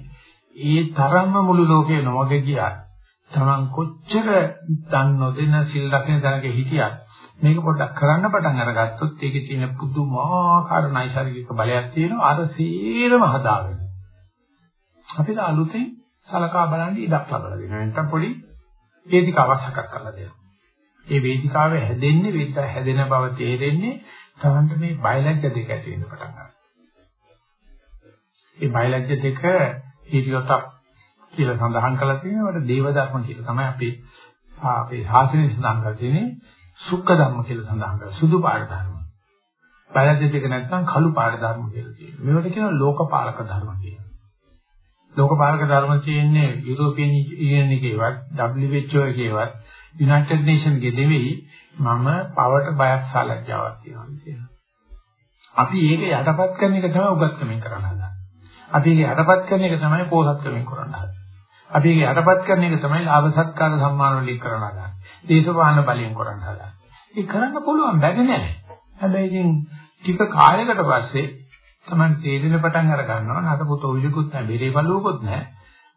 ඒ තරම්ම මුළු ලෝකේ නොවග ගියා. තමන් කොච්චර දන් නොදෙන සිල් රකින්න තැනක හිටියත් මේක පොඩ්ඩක් කරන්න පටන් අරගත්තොත් ඒකේ තියෙන පුදුමාකාර නයිසර්ගික බලයක් තියෙනවා අර සීරම හදාගෙන. අපිට අලුතෙන් සලකා බලන්න ඉඩක් ලබා දෙනවා. නැත්නම් පොඩි වේදිකාවක් සකස් කරලා දෙනවා. ඒ වේදිකාවේ හැදෙන්නේ වේදිකාව හැදෙන බව තේරෙන්නේ තමන්ට මේ බයලජ්‍ය දෙක ඇති වෙන්න පටන් ගන්නවා. මේ බයලජ්‍ය දෙක හිරියොතක් කියලා සඳහන් කරලා තියෙනවා. ඒකට දේව ධර්ම කියලා තමයි අපි අපේ ශාසනයේ සඳහන් කරලා තියෙන්නේ. සුඛ ධර්ම කියලා සඳහන් කරලා සුදු පාට ධර්ම. බයලජ්‍ය දෙක නැත්නම් කළු පාට ධර්ම කියලා කියනවා. මේවට කියනවා ලෝකපාලක ධර්ම කියලා. ලෝකපාලක ධර්ම තියෙන්නේ යුරෝපියන් යුනියන් එකේවත් WHO එකේවත් යුනයිටඩ් නේෂන් ගේ දෙවෙයි මම පවට බයක් සලජ්ජාවක් තියෙනවා කියනවා. අපි ඒක යටපත් කරන එක තමයි උගත්කමින් කරන්න හදන්නේ. අපි ඒක යටපත් කරන එක තමයි පෝසත්කමින් කරන්න හදන්නේ. අපි ඒක යටපත් කරන එක තමයි ලාභ සත්කාර සම්මාන වලින් කරන්න හදන්නේ. දේශපාලන බලයෙන් කරන්න හදන්නේ. ඒක කරන්න පුළුවන් බැරි නෑ. හැබැයි ඉතින් ටික කාලයකට පස්සේ තමයි තේරෙන පටන් අර ගන්නවා නඩපොත ඔයිලකුත් නැහැ බෙරේ බලුවකුත් නැහැ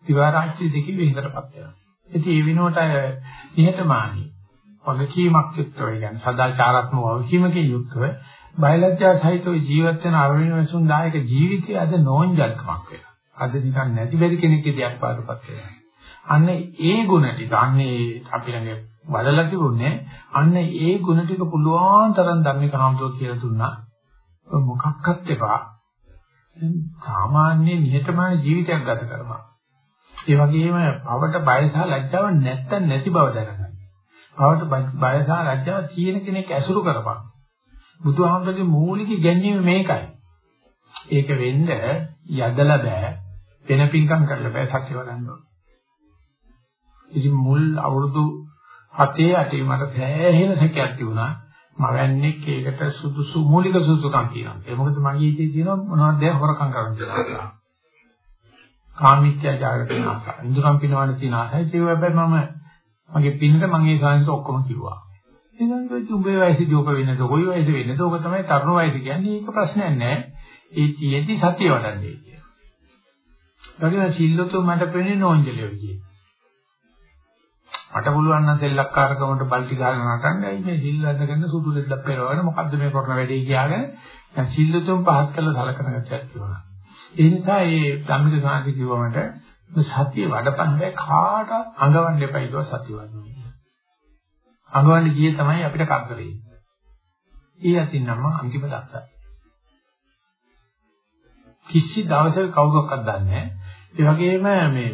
දිවා රාජ්‍ය දෙකේ වෙහෙකටපත් වෙනවා. ඉතින් ඒ විනෝට නිහතමානී වගකීමක් යුක්තව කියන්නේ සදාචාරාත්මක වගකීමකින් යුක්තව බයලජ්ජා සහිතව ජීවත් වෙන අරවිනසුන් දායක ජීවිතය අද නෝන්ජල්කමක් වෙනවා. අද නිකන් නැති බැරි කෙනෙක්ගේ දෙයක් පාඩපත් වෙනවා. අන්න ඒ ගුණ ටික අන්නේ අපි ළඟ වඩලා තිබුණේ අන්න ඒ ගුණ ටික පුළුවන් තරම් ධර්මික හාමුදුරුවෝ කියලා දුන්නා. මොකක්වත් එපා. සාමාන්‍ය නිහතමානී ජීවිතයක් ගත කරනවා. ඒ වගේම පවට බය සහ ලැජ්ජාව නැත්තම් නැති බව දැනගන්න. පවට බය සහ ලැජ්ජාව තියෙන කෙනෙක් ඇසුරු කරපන්. බුදුහාමුදුරගේ මූලික ඉගැන්වීම මේකයි. ඒක වෙන්න යදලා බෑ. වෙන පිංකම් කරලා බෑ සත්‍ය වඩන්න ඕන. ඉතින් මුල් අවුරුදු 7 8 මට සෑහෙන සැකයක් තිබුණා. මවන්නේ ඒකට සුදුසු මූලික සුදුසුකම් තියෙනවා. ඒ මොකද මගේ හිතේ තියෙනවා මොනවද දැන් හොරකම් කරන්න කියලා. කාමීත්‍යජාගර තියෙන ආසාව. ඉඳුරම් පිනවන්න තියෙන ආසාව. ඒක හැබැයි මම මගේ පින්නට මම ඒ සාංශ ඔක්කොම කිව්වා. ඉතින් කිව්වා උඹේ වයසේදී ඔක වෙන්නද කොයි වයසේ වෙන්නද ඔක තමයි තරුණ වයස කියන්නේ ඒක ප්‍රශ්නයක් නෑ. ඒ තියෙද්දි සතිය වඩන්නේ කියලා. ඊට සිල්ලතෝ මට පෙන්නේ නෝන්ජලිය විදියට. මට පුළුවන් නම් සෙල්ලක්කාරකමට බල්ටි ගහගෙන නටන්නයි මේ සිල් අදගෙන සුදු දෙද්දක් පෙරවගෙන මොකද්ද මේ කරන වැඩේ කියලාගෙන දැන් සිල්ලතුන් පහත් කළ සලකන ගැටයක් තිබුණා. ඒ නිසා මේ ධම්මික සාන්ති කිව්වමට සතිය වඩපන් බෑ කාට අඟවන්න එපා ඊට සතිය වඩනවා. අඟවන්න ගියේ තමයි අපිට කරදරේ. ඒ අතින් නම් අන්තිම දක්ෂයි. කිසි දවසක කවුරක්වත් දන්නේ නැහැ. ඒ වගේම මේ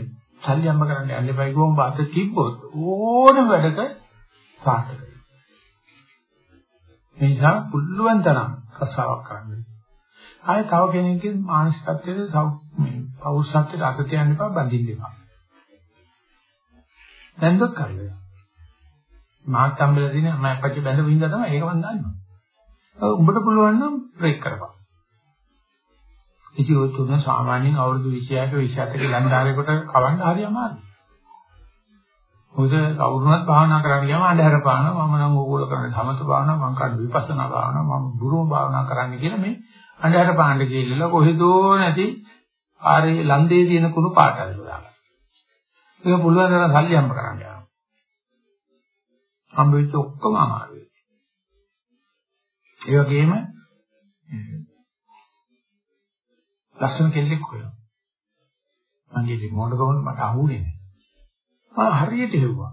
සල්ලි අම්බ කරන්න යන්න එපා ගෝම් බාත තිබ්බොත් ඕන වැඩක සාර්ථකයි. ඒ නිසා පුළුවන් තරම් රස්සාවක් කරන්න. ආයේ තව කෙනෙක්ගේ මානසිකත්වයේ මේ පෞරුෂත්වයට අත තියන්න එපා බඳින්න එපා. දැන්වත් කරලා. මාත් හම්බෙලා දින මම අපච්චි බැඳ වින්දා තමයි ඒක මම දන්නවා. උඹට පුළුවන් නම් බ්‍රේක් කරපන්. ඉතින් ඔය තුන සාමාන්‍යයෙන් අවුරුදු 26ක 27ක ලන්ඩාරේකට කවන්න හරි අමාරුයි. මොකද කවුරුනත් භාවනා කරන්න ගියාම අඳුර පානවා මම නම් ඕගොල්ලෝ කරන්නේ සමත භාවනාව මම කරන්නේ විපස්සනා භාවනාව මම බුරුම භාවනා කරන්න කියලා මේ අඳුර පාන්න ගිහිල්ලා කොහෙදෝ නැති ආරේ ලන්දේ තියෙන කුණු පාට අල්ලලා. ඒක පුළුවන් තරම් සල්ලි හම්බ කරන්න යනවා. හම්බ වෙච්ච ඔක්කොම අමාරුයි. ඒ වගේම ලස්සන කෙල්ලෙක් හොයනවා. මගේ මොඩකම මට අහුනේ නැහැ. මම හරියට හෙව්වා.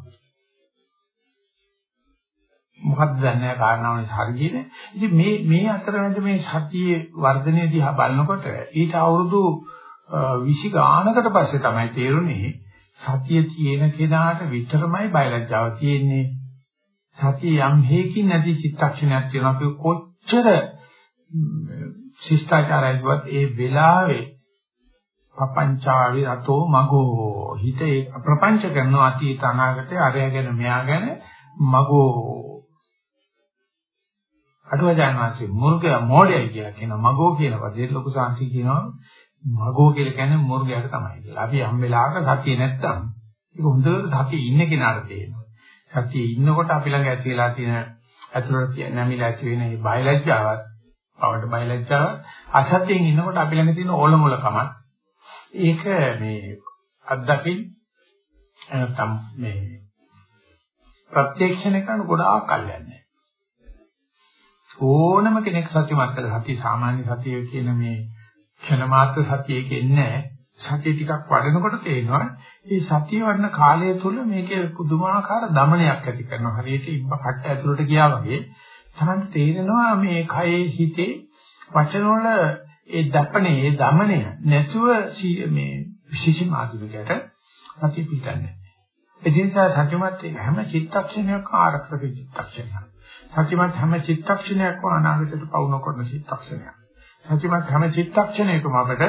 මොකක්ද දන්නේ කාරණාව නිසා හරියනේ. ඉතින් මේ මේ අතරමැද මේ සතියේ වර්ධනය දිහා බලනකොට ඊට අවුරුදු 20 ගානකට පස්සේ තමයි තේරුනේ සතිය තියෙන කෙනාට විතරමයි බයලජ්ජාව තියෙන්නේ. සතිය යම් හේකින් නැති චිත්තක්ෂණයක් තියෙනවා අපි කොච්චර ශිෂ්ටාචාරයවත් ඒ වෙලාවේ පపంచාවේ අතෝ මගෝ හිත ප්‍රපංච කරන අතීත අනාගතේ අරයගෙන මෙයාගෙන මගෝ අටවජාන වාසේ මුර්ගය මොඩයයි කියලා කියන මගෝ කියන පදේ ලොකු සාංශි කියනවා මගෝ කියලා කියන්නේ මුර්ගයාට තමයි කියලා. අපි හැම වෙලාවක සතිය නැත්තම් ඒක හොඳට සතිය ඉන්න කෙනාට තේරෙනවා. සතිය ඉන්නකොට අපි ළඟ ඇති වෙලා තියෙන ඇතුළට නැමිලා ඇති වෙන මේ බයලජ්ජාවත්, පවට බයලජ්ජාව අසත්‍යයෙන් ඉන්නකොට අපි ළඟ තියෙන ඕලමුලකම. ඒක මේ අත්දකින් නැත්නම් මේ ප්‍රත්‍යක්ෂණය කරන ගොඩාක් කල් යන්නේ. ඕනම කෙනෙක් සත්‍යමත් කරලා සතිය සාමාන්‍ය සතිය කියන මේ ක්ෂණ මාත්‍ර සතියේ කියන්නේ සතිය ටිකක් වඩනකොට තේනවා මේ සතිය වඩන කාලය තුල මේකේ පුදුමාකාර දමනයක් ඇති කරනවා. හරියට ඉබ්බ කට්ට ඇතුළට ගියා වගේ තමයි තේරෙනවා මේ කයේ හිතේ වචන වල ඒ දපනේ ඒ දමනය නැතුව මේ විශේෂ මාධ්‍යමකට සතිය පිටන්නේ ඒ නිසා සතියමත් හැම චිත්තක්ෂණයක ආරක්ෂක චිත්තක්ෂණයක්. සතියමත් හැම චිත්තක්ෂණයක්ම අනාගතයට පවුන කරන චිත්තක්ෂණයක්. සතිමත් හැම චිත්තක්ෂණයකම අපට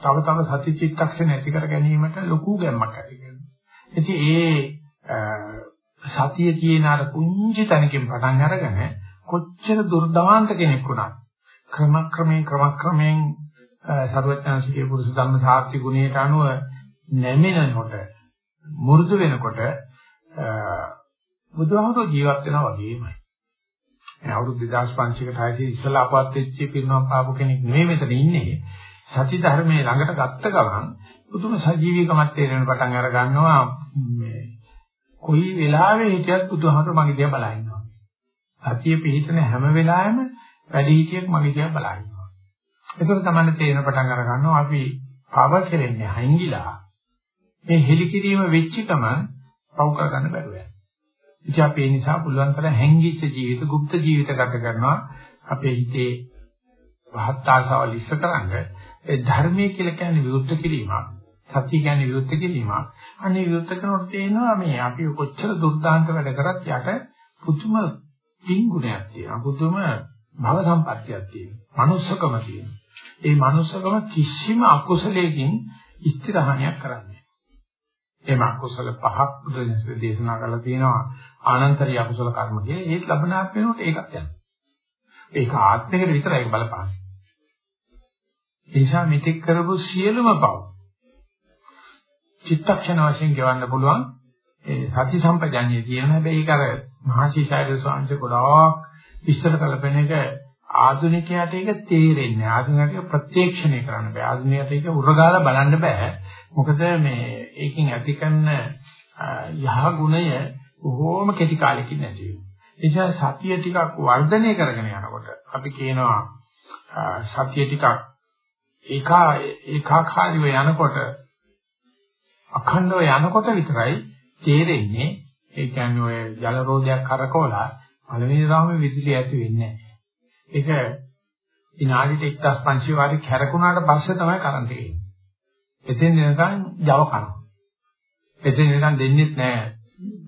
තව තව සති චිත්තක්ෂණ ඇති කර ගැනීමට ලොකු ගැම්මක් ඇති කරනවා. ඉතින් ඒ සතිය කියන අර පුංචි තැනකින් පටන් අරගෙන කොච්චර දුර්දාන්ත කෙනෙක් වුණත් ක්‍රම ක්‍රමයෙන් ක්‍රම ක්‍රමයෙන් සර්වඥාන්සිකේ පුරුෂ ධම්ම සාත්‍ය ගුණයට අනුව නැමෙනකොට මුරුදු වෙනකොට බුදුහාමුදුරුවෝ ජීවත් වෙනා වගේමයි. මේ අවුරුදු 2500කට ආයේ ඉස්සලා අපවත් වෙච්ච පිරිනවම් පාපු කෙනෙක් නෙමෙයි මෙතන ඉන්නේ. සති ධර්මයේ ළඟට ගත්ත ගමන් පුදුම සජීවීකමක් තේරෙන පටන් අර ගන්නවා මේ කොයි වෙලාවෙ හිටියත් බුදුහාමර මගේ දිහා බලා ඉන්නවා. සතිය පිහිටන හැම වෙලාවෙම වැඩි හිටියෙක් මගේ දිහා බලා ඉන්නවා. ඒකත් තමයි තේරෙන පටන් අර ගන්නවා අපි පව කෙරෙන්නේ හංගිලා මේ හෙලිකිරීම වෙච්ච ගමන් පව් කරගන්න බැරුව යනවා. ඉතින් අපි ඒ නිසා පුළුවන් තරම් හැංගිච්ච ජීවිත, গুপ্ত ජීවිත ගත කරනවා. අපේ හිතේ පහත් ආශාවල් ඉස්ස කරන්නේ ඒ ධර්මයේ කියලා කියන්නේ විරුද්ධ කිරීමක්. සත්‍ය කියන්නේ විරුද්ධ කිරීමක්. අනේ විරුද්ධ කරනකොට තේනවා මේ අපි කොච්චර දුර්දාන්ත වැඩ කරත් යට පුදුම පිංගුණයක් තියෙනවා. පුදුම භව සම්පත්තියක් තියෙනවා. manussකම තියෙනවා. ඒ manussකම කිසිම අකුසලයකින් ස්ථිරහණයක් කරන්නේ එහෙම අකුසල පහක් බුදුන්සේ දේශනා කරලා තියෙනවා ආනන්තරිය අකුසල කර්ම කියලා. ඒක ලබන ආත්මේනොට ඒකත් යනවා. ඒක ආත්මයකට විතරයි ඒක බලපාන්නේ. ඒ නිසා මෙතෙක් කරපු සියලුම පව් චිත්තක්ෂණ වශයෙන් ගෙවන්න පුළුවන් ඒ සති සම්පජාඤ්ඤය කියන හැබැයි ඒක අර මහසිසාරද ස්වාමීන් ගොඩාක් විස්තර කළපෙන එක ආධුනිකයාට ඒක තේරෙන්නේ නැහැ. ආධුනිකයාට ප්‍රත්‍යක්ෂණය කරන්න බෑ. ආධුනිකයාට ඒක උරගාලා බලන්න බෑ. මොකද මේ ඒකෙන් ඇති කරන යහ ගුණය බොහෝම කෙටි කාලෙකින් නැති වෙනවා. ඒ නිසා සතිය ටිකක් වර්ධනය කරගෙන යනකොට අපි කියනවා සතිය ටිකක් ඒකා ඒකාකාරීව යනකොට අඛණ්ඩව යනකොට විතරයි තේරෙන්නේ ඒ කියන්නේ ඔය ජල රෝධයක් කරකවලා පළවෙනි රාමේ විදුලිය ඇති වෙන්නේ නැහැ. ඒක විනාඩියට 1500 වාරයක් හැරකුණාට පස්සේ තමයි කරන්ට් එක එන්නේ. එතෙන් එනකන් Java කරනවා. එතෙන් එනකන් දෙන්නෙත් නෑ.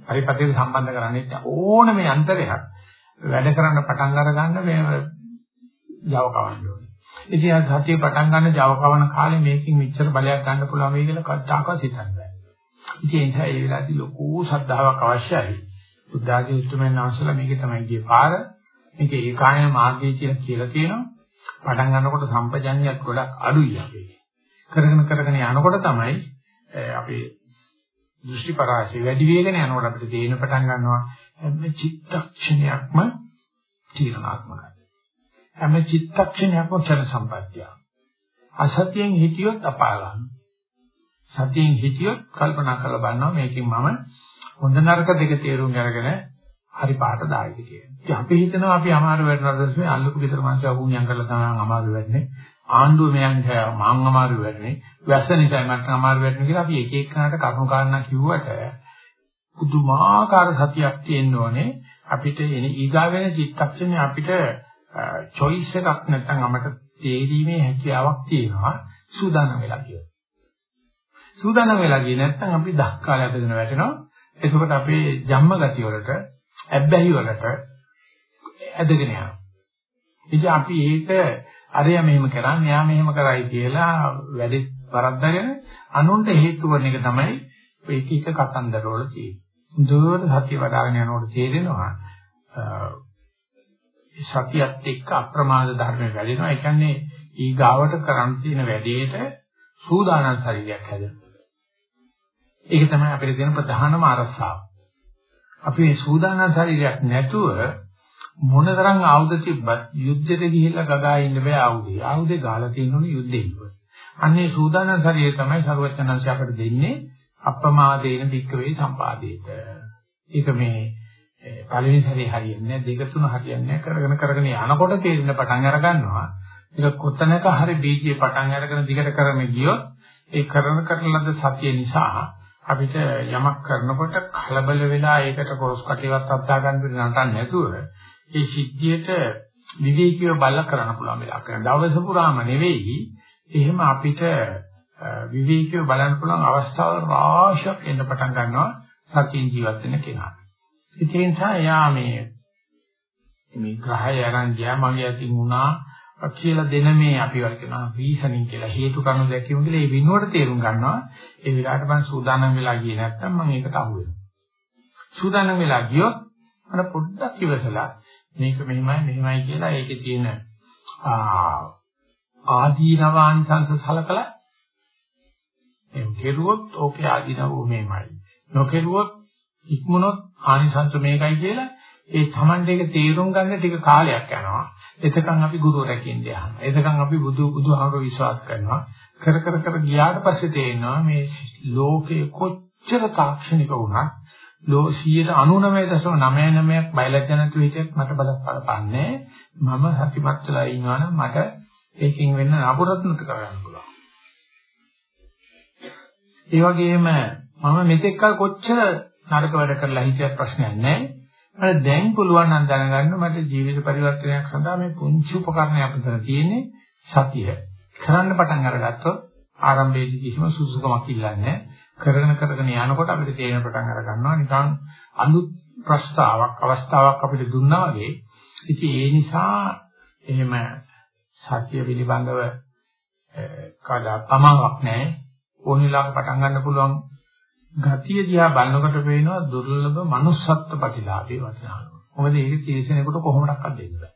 පරිපතේට සම්බන්ධ කරන්නේ ඕනම යන්ත්‍රයක් වැඩ කරන්න පටන් අර ගන්න මේ Java කවන්න ඕනේ. ඉතින් සතිය පටන් ගන්න Java කවන කාලේ මේකෙන් මෙච්චර බලයක් ගන්න පුළුවන් වෙයි කියලා කවදාකවත් හිතන්න බෑ. ඉතින් ඒ නිසා ඒ වෙලාවේදී ලොකු ශ්‍රද්ධාවක් අවශ්‍යයි. බුද්ධ ආදී උතුම්යන් වහන්සේලා මේකේ තමයි ගියේ පාර. මේක ඒකායන මාර්ගය කියලා කියලා තියෙනවා. පටන් ගන්නකොට සම්පජඤ්ඤයත් ගොඩක් අඩුයි අපේ. කරගෙන කරගෙන යනකොට තමයි අපේ දෘෂ්ටි පරාසය වැඩි වෙගෙන යනකොට අපිට තේරෙන පටන් ගන්නවා හැම චිත්තක්ෂණයක්ම තීරණාත්මකයි. හැම චිත්තක්ෂණයක්ම ක්ෂණ සම්පත්තිය. අසතියෙන් හිතියොත් අපාලන. සතියෙන් හිතියොත් කල්පනා කරලා බලනවා මේකෙන් මම හොඳ නරක දෙක තේරුම් අරගෙන හරි පාට දායිද කියලා. ඉතින් අපි හිතනවා අපි අමාරු වෙනවා දැස්මේ අල්ලපු ගෙදර මාංශය වුණියම් කරලා තමයි අමාරු වෙන්නේ. ආණ්ඩුව මෙයන් මාං අමාරු වෙන්නේ. වැස්ස නිසා මට අමාරු වෙන්නේ කියලා අපි එක එකනට කරුණු කාරණා කිව්වට පුදුමාකාර සතියක් තියෙන්න ඕනේ. අපිට එන ඊගා වෙන චිත්තක්ෂණේ අපිට choice එකක් නැත්නම් අපිට තේරීමේ හැකියාවක් තියෙනවා. සූදානම් වෙලා කියලා. සූදානම් වෙලා ගියේ නැත්නම් අපි දහකාලය අදගෙන වැටෙනවා. එතකොට අපේ ජම්ම ගති වලට, ඇබ්බැහි වලට ඇදගෙන යනවා. ඉතින් අපි ඒක අරයා මෙහෙම කරන්නේ, යා මෙහෙම කරයි කියලා වැඩි වරද්දාගෙන අනුන්ට හේතු වෙන එක තමයි ඔය එක එක කතන්දර වල තියෙන්නේ. දුර සත්‍ය වඩාගෙන යනකොට තේරෙනවා සතියත් එක්ක අප්‍රමාද ධර්ම වැඩෙනවා. ඒ කියන්නේ ඊගාවට කරන් තියෙන වැඩේට සූදානම් ශරීරයක් හැදෙනවා. ඒක තමයි අපිට දෙන ප්‍රධානම අරසාව. අපි මේ සූදානම් ශරීරයක් නැතුව මොනතරම් ආයුධ තිබ්බත් යුද්ධෙට ගිහිල්ලා ගගා ඉන්න බෑ ආයුධය. ආයුධේ ගාලා තියෙනුනේ යුද්ධේ ඉව. අන්නේ සූදානම් ශරීරය තමයි සර්වඥාන්සේ අපට දෙන්නේ අප්‍රමාදේන වික්කවේ සම්පාදේත. ඒක මේ පළවෙනි සැරේ හරියන්නේ නැහැ දෙක තුන හරියන්නේ නැහැ කරගෙන කරගෙන යනකොට තේරෙන පටන් අර ගන්නවා ඒක කොතනක හරි බීජේ පටන් අරගෙන දිගට කරගෙන ගියොත් ඒ කරන කරලද සතිය නිසා අපිට යමක් කරනකොට කලබල වෙලා ඒකට කොරස් කටියවත් අත්දා ගන්න බැරි නටන්න නැතුව ඒ සිද්ධියට විවේකීව බල කරන්න පුළුවන් වෙලා කරන දවස පුරාම නෙවෙයි එහෙම අපිට විවේකීව බලන්න පුළුවන් අවස්ථාවල් රාශියක් එන්න පටන් ගන්නවා සතියෙන් ජීවත් වෙන කෙනාට. ඒ නිසා එයා මේ මේ ග්‍රහය අරන් ගියා මගේ අතින් වුණා. කියලා දෙන මේ අපි වල කියනවා රීසනින් කියලා හේතු කාරණා දැකීම කියලා ඒ විනුවට තේරුම් ගන්නවා. ඒ විලාට මම සූදානම් වෙලා ගියේ නැත්නම් මම ඒකට අහු වෙනවා. සූදානම් වෙලා ගියොත් අර පොඩ්ඩක් ඉවසලා මේක මෙහෙමයි මෙහෙමයි කියලා ඒකේ තියෙන ආදීනවානිසංස සලකලා එම් කෙරුවොත් ඕකේ ආදීනව මෙහෙමයි. නොකෙරුවොත් ඉක්මුණොත් ආනිසංස මේකයි කියලා ඒ Tamande එක තේරුම් ගන්න ටික කාලයක් යනවා. එතකන් අපි ගුරුවරයෙක් ඉන්නේ අහනවා. එතකන් අපි බුදු බුදුහාමර විශ්වාස කරනවා. කර කර කර ගියාට පස්සේ තේරෙනවා මේ ලෝකේ කොච්චර තාක්ෂණික වුණත් ලෝ 99.99ක් බයලජ්‍ය නැතුව හිටියත් මට බලක් බලපන්නේ මම සතිපත් වෙලා ඉන්නවනම් මට ඒකෙන් වෙන්න අපරත්නත කරගන්න පුළුවන්. ඒ වගේම මම මෙතෙක් කල කොච්චර නරක වැඩ කරලා හිටියත් ප්‍රශ්නයක් නැහැ. මට දැන් පුළුවන් නම් දැනගන්න මට ජීවිත පරිවර්තනයක් සඳහා මේ පුංචි උපකරණයක් අපතර තියෙන්නේ සතිය. කරන්න පටන් අරගත්තොත් ආරම්භයේදී කිසිම සුසුකමක් ඉල්ලන්නේ කරගෙන කරගෙන යනකොට අපිට තේරෙන පටන් අර ගන්නවා නිකන් අලුත් ප්‍රස්තාවක් අවස්ථාවක් අපිට දුන්නා වගේ. ඉතින් ඒ නිසා එහෙම සතිය පිළිබඳව කඩා පමාවක් නැහැ. ඕනෙලාක පටන් ගන්න පුළුවන් ගතිය දිහා බලනකොට පේනවා දුර්ලභ manussත්ත්ව ප්‍රතිලාභේ වටිනාකම. මොකද ඒක තීසනෙකට කොහොමඩක්වත් දෙන්න බෑ.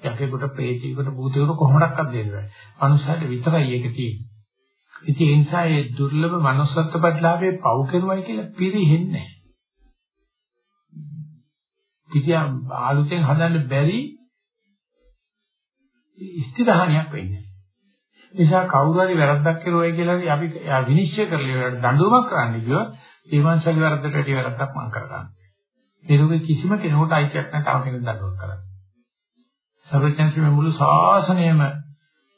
යකෙකුට ප්‍රේතීකට භූතයකට කොහොමඩක්වත් දෙන්න බෑ. මනුස්සයට විතරයි ඒක තියෙන්නේ. ඉතින් ඒ නිසා මේ දුර්ලභ manussත්ත්ව ප්‍රතිලාභේ පව් කෙරුවයි කියලා පිරෙන්නේ නැහැ. ඉතින් ආලුතෙන් හදන්න බැරි ස්ථිරහණයක් වෙන්නේ. නිසා කවුරු හරි වැරද්දක් කරුවයි කියලා හරි අපි විනිශ්චය කරලා දඬුවමක් කරන්න ගියොත් ඒ වංශගේ වැරද්දට වැඩි වැරද්දක් මම කරගන්නවා. ඒ රෝගේ කිසිම කෙනෙකුට අයිතියක් නැහැ තව කෙනෙක් දඬුවම් කරන්න. සර්වඥාන්සේ මුළු ශාසනයම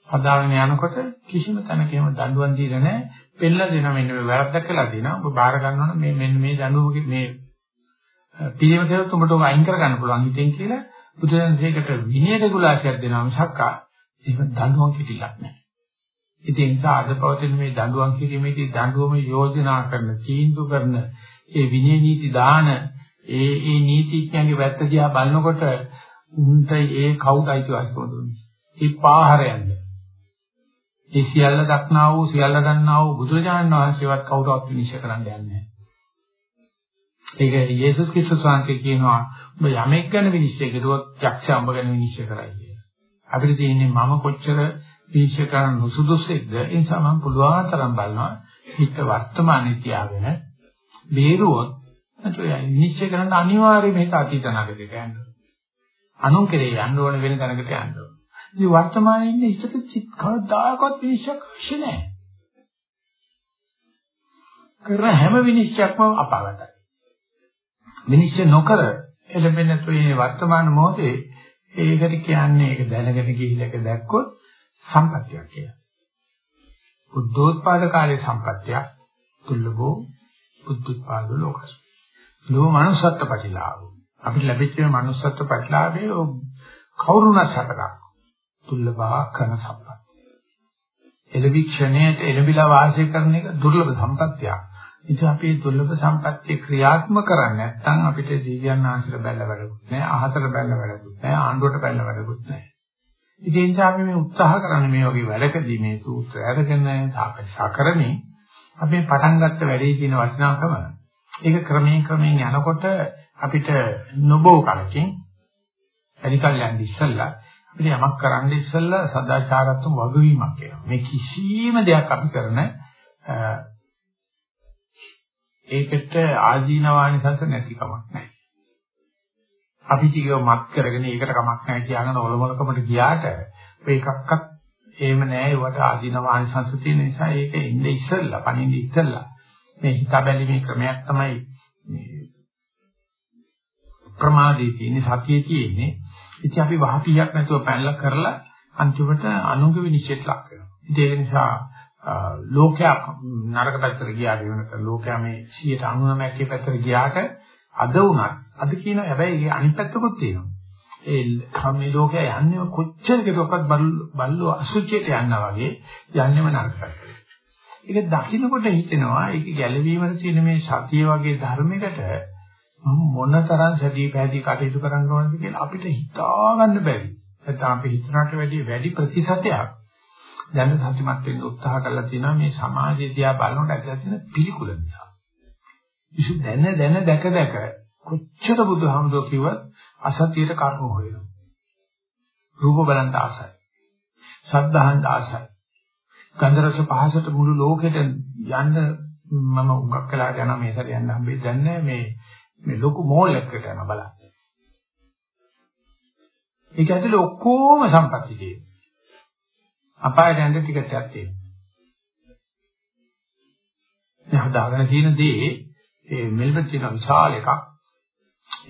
හදාගෙන යනකොට කිසිම තැනක එහෙම දඬුවම් දීලා නැහැ. පෙන්නලා දෙනවා මෙන්න මේ වැරද්දක් කළා දිනා ඔබ බාර ගන්නවනම් මේ මෙන්න මේ දඬුවම මේ පිළිම කියලා උඹට ඔක අයින් කරගන්න පුළුවන් හිතෙන් කියලා බුදුරජාණන්සේකට විනය රෙගුලාසියක් දෙනවා මිසක් එහෙම දඬුවම් කිටිලක් නැහැ. ඉතින් ඒ නිසා අද පවතින මේ දඬුවම් කිරීමේදී දඬුවම යෝජනා කරන, තීන්දුව කරන, ඒ විනය නීති දාන, ඒ ඒ නීතිඥයන්ගේ වැත්ත දිහා බලනකොට උන්ට ඒ කවුද අයිතිවාසිකම දුන්නේ? ඒ පාහරයන්ද? ඒ සියල්ල දක්නා වූ සියල්ල දන්නා වූ බුදුරජාණන් වහන්සේවත් කවුරුවත් විනිශ්චය කරන්න යන්නේ නැහැ. ඒක යේසුස් ක්‍රිස්තුස් වහන්සේ කියනවා ඔබ යමෙක් ගැන විනිශ්චය කරුවොත් යක්ෂ අඹ ගැන විනිශ්චය කරයි කියලා. අපිට තියෙන්නේ මම කොච්චර විනිශ්චය කරන්න නුසුදුසුද ඒ නිසා මම පුළුවන් තරම් බලනවා හිත වර්තමානයේ තියාගෙන බේරුවොත් නැත්නම් විනිශ්චය කරන්න අනිවාර්යයෙන්ම හිත අතීත නාගකට යන්න. අනුන් කෙරේ යන්න ඕන වෙන තැනකට යන්න ඕන. ඉතින් වර්තමානයේ ඉන්න හිතට චිත් කවදාකවත් විනිශ්චයක් අවශ්‍ය නැහැ. කරන හැම විනිශ්චයක්ම අපාගතයි. විනිශ්චය නොකර එළඹෙන තුේ වර්තමාන මොහොතේ ඒකට කියන්නේ ඒක දැනගෙන ගිහිල්ලා ඒක දැක්කොත් සම්පත්තියක් කියලා. බුද්ධෝත්පාද කාලයේ සම්පත්තියක් තුල්ලබෝ බුද්ධෝත්පාද ලෝකස්. ලෝ manussත්ත්ව ප්‍රතිලාභ. අපිට ලැබිච්ච manussත්ත්ව ප්‍රතිලාභේ කවුරුණත් සැපකක්. තුල්ලබා කරන සම්පත්තිය. එළවික්ෂණයට එළඹිලා වාසය කරන එක දුර්ලභ සම්පත්තියක්. ඉතින් අපි දුර්ලභ සම්පත්තිය ක්‍රියාත්මක කරන්නේ නැත්නම් අපිට දීගයන් ආශ්‍ර බැල වැඩකුත් නැහැ, අහතර බැල වැඩකුත් නැහැ, ආණ්ඩුවට බැල වැඩකුත් නැහැ. ඉතින් ඒ නිසා අපි මේ උත්සාහ කරන්නේ මේ වගේ වැඩකදී මේ සූත්‍රය අරගෙන සාකච්ඡා කරමින් අපි පටන් ගත්ත වැඩේ තියෙන වටිනාකම ඒක ක්‍රමයෙන් ක්‍රමයෙන් යනකොට අපිට නොබෝ කලකින් වැඩිකල් යන්නේ ඉස්සෙල්ලා අපිට යමක් කරන්න ඉස්සෙල්ලා සදාචාරාත්මක වගවීමක් එනවා. මේ කිසිම දෙයක් අපි කරන ඒකට ආජීනවානිසංස නැති කමක් නැහැ. අපි ටිකව මත් කරගෙන ඒකට කමක් නැහැ කියන ඔලොමලකමට ගියාට ඔය එකක්වත් එහෙම නැහැ. ඒවට ආජීනවානිසංස තියෙන නිසා ඒක ඉන්නේ ඉස්සෙල්ලා පණින්නේ ඉස්සෙල්ලා. මේ හිතබැලීමේ ක්‍රමයක් තමයි මේ ප්‍රමාදයේ තියෙන්නේ සතියේ තියෙන්නේ. ඉතින් අපි වහපියක් නැතුව පැනලා කරලා අන්තිමට අනුංග විනිශ්චයට ලක් වෙනවා. ඉතින් ඒ නිසා ලෝකයක් නරක පැත්තට ගියාට වෙනක ලෝකයා මේ 99ක් ඒ පැත්තට ගියාට අද වුණත් අද කියන හැබැයි අනිත් පැත්තකුත් තියෙනවා. ඒ කම්මේ ලෝකයා යන්නේ කොච්චර කෙරුවක්වත් බල්ලෝ අසුචියට යනවා වගේ යන්නේම නරක පැත්තට. ඒක දකින්නකොට හිතෙනවා ඒක ගැළවීමට තියෙන මේ සතිය වගේ ධර්මයකට මොනතරම් සැදී පැහැදී කටයුතු කරන්න ඕනද කියලා අපිට හිතා ගන්න බැරි. නැත්නම් අපි හිතනට වැඩිය වැඩි ප්‍රතිශතයක් දැන් සත්‍යමත් වෙන්න උත්සාහ කරලා තියෙනවා මේ සමාජය දිහා බලනකොට ඇතුළත තියෙන පිළිකුල නිසා. විසු දැන දැන දැක දැක කොච්චර බුදුහාමුදුරුවෝ කිව්වත් අසත්‍යයට කර්ම හොයනවා. රූප බලන්න ආසයි. ශබ්දහන් ආසයි. ගන්ධ රස පහසට මුළු ලෝකෙට යන්න මම උගක් කළා යන මේ සැර යන්න හම්බෙන්නේ දැන් මේ මේ ලොකු මෝල් එකකට යන බලන්න. ඒක ඇතුලේ ඔක්කොම සම්පත්ති තියෙනවා. අපායට යන්න ටිකට් එකක් තියෙනවා. මේ හදාගෙන තියෙන දේ ඒ මෙල්බන් තියෙන විශාල එකක්.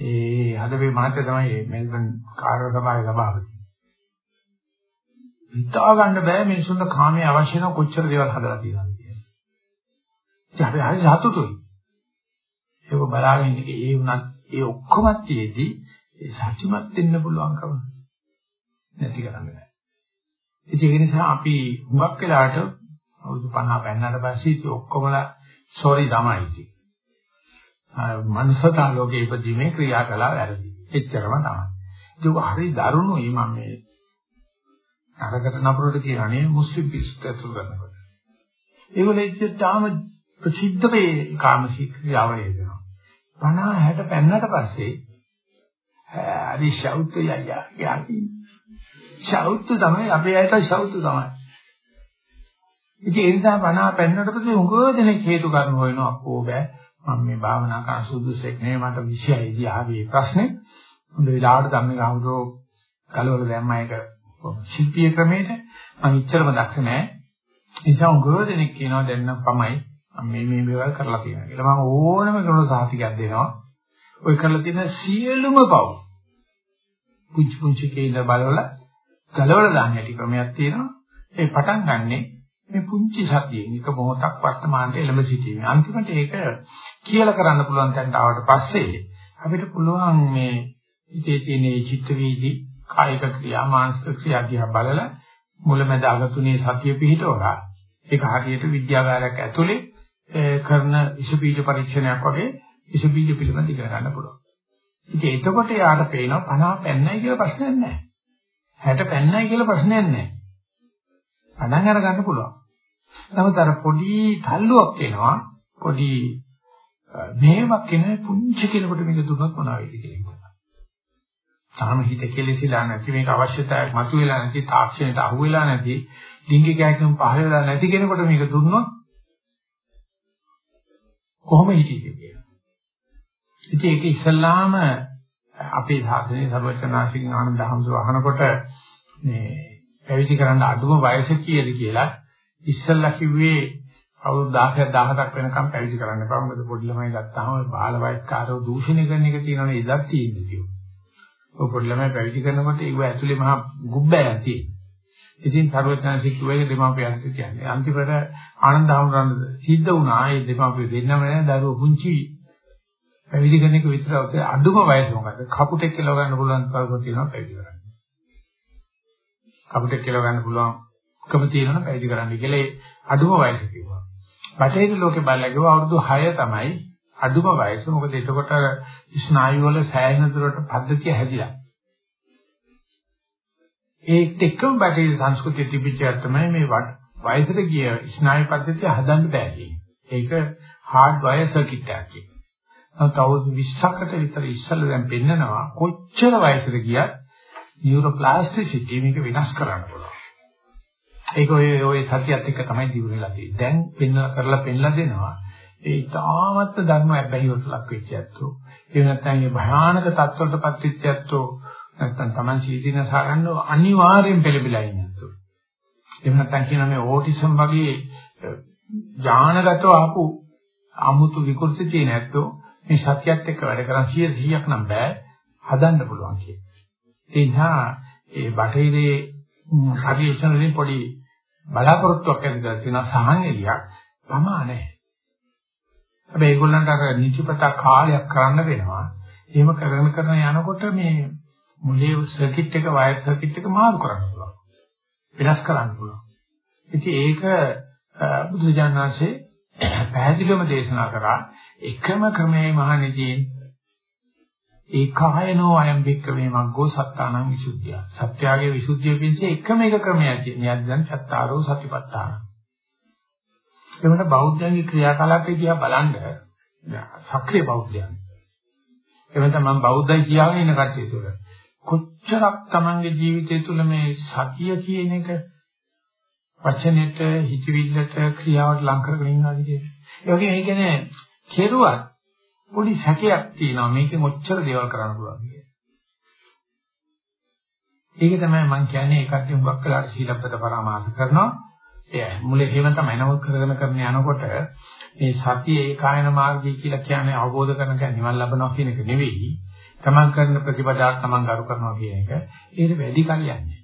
ඒ හදවේ මහත්ය තමයි මෙල්බන් කාර්ය සභාවේ සභාපති. හිතා ගන්න බෑ මිනිසුන්ට කාමයේ අවශ්‍ය නැ කොච්චර දේවල් හදලා තියෙනවද කියලා. ඉතින් අපි හරි සතුටුයි. ඒක බලාගෙන ඉන්නේ ඒ වුණත් ඒ ඔක්කොම තියේදී ඒ සත්‍යමත් වෙන්න පුළුවන්කම නැති කරන්නේ නැහැ. ඒක නිසා අපි හුඟක් වෙලාට අවුරුදු 50 පෙන්නට පස්සේ ඉතින් ඔක්කොමලා සෝරි තමයි ඉතින්. මනසට ලෝකේ ඉපදීමේ ක්‍රියාකලාව වැරදි. එච්චරම තමයි. ඒක හරි දරුණුයි මම මේ අරකට නපුරට කියන්නේ මුස්ලිම් පිරිසට ඇතුල් කරනකොට. ඒගොල්ලෝ ඉච්ඡාම ප්‍රසිද්ධ වේ කාමශීක්‍රියාව වේදෙනවා. 50 60 පෙන්නට පස්සේ හරි ෂවුත් යයියා යකි. ෂවුත් තමයි අපේ අයට ෂවුත් තමයි. ඉතින් ඒ නිසා 50 පෙන්නට පස්සේ උගෝ දෙනෙක් හේතු කරන හොයනවා අපෝ බෑ මම මේ භාවනා කරන සුදුසෙක් නෙවෙයි මට විශ්යයිදී ආවේ ප්‍රශ්නේ. හොඳ වෙලාවට ධම්මික අහුරෝ කලවල දැම්ම එක ශිල්පීය ක්‍රමයට මම ඉච්චරම දක්ෂ නෑ. ඒ නිසා උගෝ දෙනෙක් කියනවා දැන් නම් පමයි මේ මේ මේවල් කරලා තියෙනවා කියලා. මම ඕනම කෙනෙකුට සාහිතිකයක් දෙනවා. ඔය කරලා තියෙන සියලුම පව්. පුංචි පුංචි කේඳ බලවල ගලවලා දාන්න හැටි ක්‍රමයක් තියෙනවා. ඒ පටන් ගන්නෙ මේ පුංචි සතියෙන් එක මොහොතක් වර්තමානයේ එළඹ සිටීමේ. අන්තිමට ඒක කියලා කරන්න පුළුවන් තැනට ආවට පස්සේ අපිට පුළුවන් මේ ඉතේ තියෙන චිත්ත වීදි කායික ක්‍රියා මානසික ක්‍රියා දිහා බලලා මුලමෙද අග තුනේ සතිය පිහිටවලා ඒක හරියට විද්‍යාගාරයක් ඇතුලේ කරන ඉසු බීජ පරීක්ෂණයක් වගේ ඉසු බීජ පිළිබඳ ඉගෙන ගන්න පුළුවන්. ඉතින් එතකොට යාට පේනවා 50 පෙන්නයි කියලා ප්‍රශ්නයක් නැහැ. 60 පෙන්නයි කියලා ප්‍රශ්නයක් නැහැ. පණන් අර ගන්න පුළුවන්. නමුත් අර පොඩි තල්ලුවක් එනවා පොඩි මේවක් එන පුංචි කෙනෙකුට මේක දුන්නොත් මොනවා වෙයිද කියලා. තාම හිත කෙලෙසිලා නැති මේක අවශ්‍යතාවයක් මතුවෙලා නැති තාක්ෂණයට අහුවෙලා නැති ලිංගිකයන්කම පහළ වෙලා නැති කෙනෙකුට මේක දුන්නොත් කොහොම හිතීද කියලා. ඉතින් ඒක ඉස්සල්ලාම අපේ සාධනේ සර්වචනාසිකින් ආනන්ද හම්සව අහනකොට මේ පැවිදි කරන්න අඩුම වයස කීයද කියලා ඉස්සල්ලා කිව්වේ අවුරුදු 10ක් 17ක් වෙනකම් පැවිදි කරන්න එපා. මොකද පොඩි ළමයි ගත්තාම බාල වයස්කාරව දූෂණය කරන එක තියෙනවනේ ඉදක් තියෙන්නේ කිව්වා. ඔය පොඩි ළමයි පැවිදි කරනකොට ඒව ඇතුලේ මහා ගුබ්බයක් තියෙනවා. ඉතින් සර්වඥාන්සේ කිව්වේ දෙමාපියන්ට කියන්නේ. අන්තිමට ආනන්ද හමුරන්න සිද්ධ වුණා. ඒ දෙමාපිය දෙන්නම නෑ දරුවෝ පුංචි පැවිදි කෙනෙක් විතර අඩුම වයස මොකද? කපුටෙක් කියලා ගන්න පුළුවන් තරම තියෙනවා පැවිදි කරන්න. කපුටෙක් කියලා ගන්න පුළුවන් කම තියෙනවා පැවිදි කරන්න කියලා ඒ අඩුම වයස කිව්වා. බටහිර ලෝකේ බලලා කිව්වා අවුරුදු 6 තමයි අඩුම වයස. මොකද එතකොට ස්නායු වල සෑහෙන දුරට පද්ධතිය හැදිලා. ඒත් එක්කම බටහිර සංස්කෘතිය තිබිච්ච තමයි මේ වයසට ගිය ස්නායු පද්ධතිය හදන්න බෑ කියන්නේ. ඒක හાર્ඩ් වයර් සර්කිට් එකක් කියන්නේ. නමුත් අවුරුදු 20කට විතර ඉස්සෙල්ලා දැන් පෙන්නනවා කොච්චර වයසට ගියත් නියුරෝප්ලාස්ටිසිටි මේක වෙනස් කරන්න පුළුවන්. ඒක ඔය ඔය සතියත් එක්ක තමයි දිනුනෙලා තියෙන්නේ. දැන් පෙන්න කරලා පෙන්නලා දෙනවා. ඒ තාමත් ධර්ම අබ්බැහිවට ලක් වෙච්ච ඇත්තෝ. ඒ නැත්නම් මේ භයානක තත්ත්වවලටපත් වෙච්ච ඇත්තෝ නැත්නම් Taman සීදීන සාගන්න අනිවාර්යෙන් පෙළඹිලා ඉන්නතු. එහෙම නැත්නම් කියන මේ ඕටිසම් වගේ ඥානගතව ආපු අමුතු විකෘති තියෙන ඇත්තෝ මේ සත්‍යයත් එක්ක වැඩ කරන් 100ක් නම් බෑ හදන්න පුළුවන් කියන. ඒ නිසා ඒ බටහිරේ පරිශ්‍රණ වලින් පොඩි බලාපොරොත්තුවක් ඇතිවෙලා තියෙන සහන් එලියක් ප්‍රමාණයි. හැබැයි ඒගොල්ලන්ට අර නිතිපත කාලයක් කරන්න වෙනවා. එහෙම කරගෙන කරන යනකොට මේ මුලේ සර්කිට් එක වයර් සර්කිට් එක මාරු කරන්න පුළුවන්. වෙනස් කරන්න පුළුවන්. ඉතින් ඒක බුදුජානනාංශේ පැහැදිලිවම දේශනා කරා එකම ක්‍රමයේ මහණෙනි ඒකායනෝ අයම් බික්කවේ මග්ගෝ සත්තානං විසුද්ධිය. සත්‍යාගේ විසුද්ධිය පිණිස එකම එක ක්‍රමයක් කියන්නේ දැන් සත්තාරෝ සතිපට්ඨාන. එතකොට බෞද්ධයන්ගේ ක්‍රියාකලාපේ දිහා බලන්න සක්‍රිය බෞද්ධයන්. එවනත මම බෞද්ධයි කියලාගෙන ඉන්න කට්ටිය තුළ කොච්චරක් Tamange ජීවිතය තුළ මේ සතිය කියන එක වචනෙට හිතවිල්ලට ක්‍රියාවට ලං කරගෙන ඉන්නවාද කියන්නේ. ඒ වගේ මේ කියන්නේ කෙරුවත් පොඩි සැකයක් තියෙනවා මේකෙන් ඔච්චර දේවල් කරන්න පුළුවන් කියන්නේ. ඒක තමයි මම කියන්නේ ඒකට හුඟක් වෙලාට සීලබ්බත පරාමාස කරනවා. ඒ මුලේ හේම තමයි නමුත් කරගෙන කරන යනකොට මේ සතිය ඒකායන මාර්ගය කියලා කියන්නේ අවබෝධ කරන කෙනා නිවන් ලබනවා කියන එක නෙවෙයි. තමන් කරන ප්‍රතිපදාවක් තමන් ගරු කරනවා කියන එක ඒකට වැඩි කල්යන්නේ.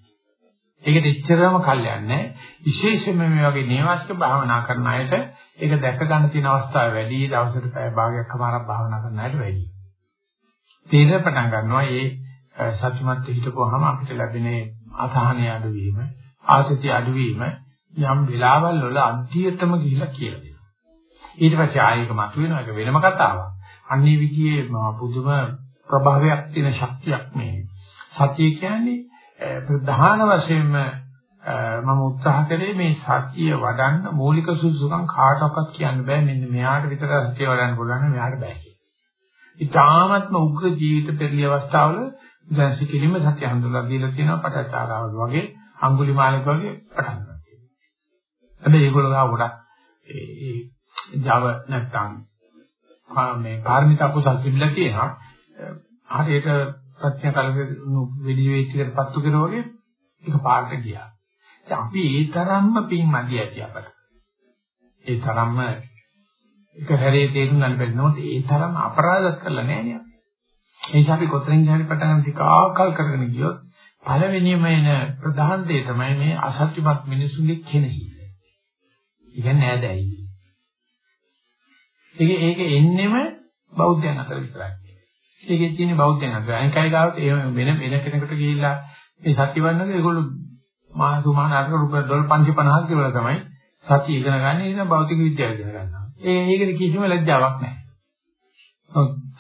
ඒකට එච්චරම කල්යන්නේ විශේෂයෙන්ම මේ වගේ නේවාසික භාවනා කරන අයට ඒක දැක ගන්න තියෙන අවස්ථාව වැඩි දවසට පැය භාගයක් කමාරක් භාවනා කරන අයට වැඩි. තේරෙන්න පටන් ගන්නවා මේ සත්‍යමත් හිතපුවාම අපිට ලැබෙන අසහනය අඩුවීම ආසතිය අඩුවීම යම් වෙලාවල් වල අධ්‍යයතම ගිහිලා කියලා දෙනවා. ඊට පස්සේ ආයෙක මතුවෙන එක වෙනම කතාවක්. අන්නේ විදිහේ පුදුම ප්‍රභාවයක් තියෙන ශක්තියක් මේ. සතිය කියන්නේ ප්‍රධාන වශයෙන්ම මම උත්සාහ කළේ මේ සතිය වඩන්න මූලික සුසුකම් කාටවත් කියන්න බෑ මෙන්න මෙයාට විතර සතිය වඩන්න පුළුවන් මෙයාට බෑ කියලා. ඊටාත්ම උග්‍ර ජීවිත පෙරළි අවස්ථාවල දැන් සිකිලිම සතිය හඳුල්ලා දීලා තියෙනවා පටචාරාවල් වගේ අඟුලිමාලක වගේ පටන් ගන්නවා. හැබැයි ඒගොල්ලෝ ගාව ගොඩක් ඒ Java නැත්තම් මේ පාරමිතා කුසල් තිබිලා තියෙනවා. හරියට ප්‍රඥා කලක වෙඩි වේච්චකට පත්තු කරනවා වගේ ඒක පාරට ගියා. ඉතින් අපි ඒ තරම්ම පින් මදි ඇති අපට. ඒ තරම්ම එක හැරේ තේරුම් ගන්න බැරි නමුත් ඒ තරම් අපරාධයක් කරලා නැහැ නේ. ඒ නිසා අපි කොතනින් හරි පටන් ටික ආකල් කරගෙන ගියොත් පළවෙනියම එන ප්‍රධාන දේ තමයි මේ අසත්‍යමත් මිනිසුන්ගේ කෙනෙහි. ඉතින් නෑදෑයි. ඒක ඒක එන්නෙම බෞද්ධයන් අතර විතරයි. ඒකේ තියෙන බෞද්ධයන් අතර අනිකයි ගාවට ඒ වෙන වෙන කෙනෙකුට ගිහිල්ලා මේ සත්‍ය වන්නක ඒගොල්ලෝ මහා සුමානාට රුපියල් ඩොලර් 550ක් කියලා තමයි සත්‍ය ඉගෙන ගන්න. ඒක භෞතික විද්‍යාව ඉගෙන ගන්නවා. ඒ ඒකේ කිසිම ලැජ්ජාවක් නැහැ.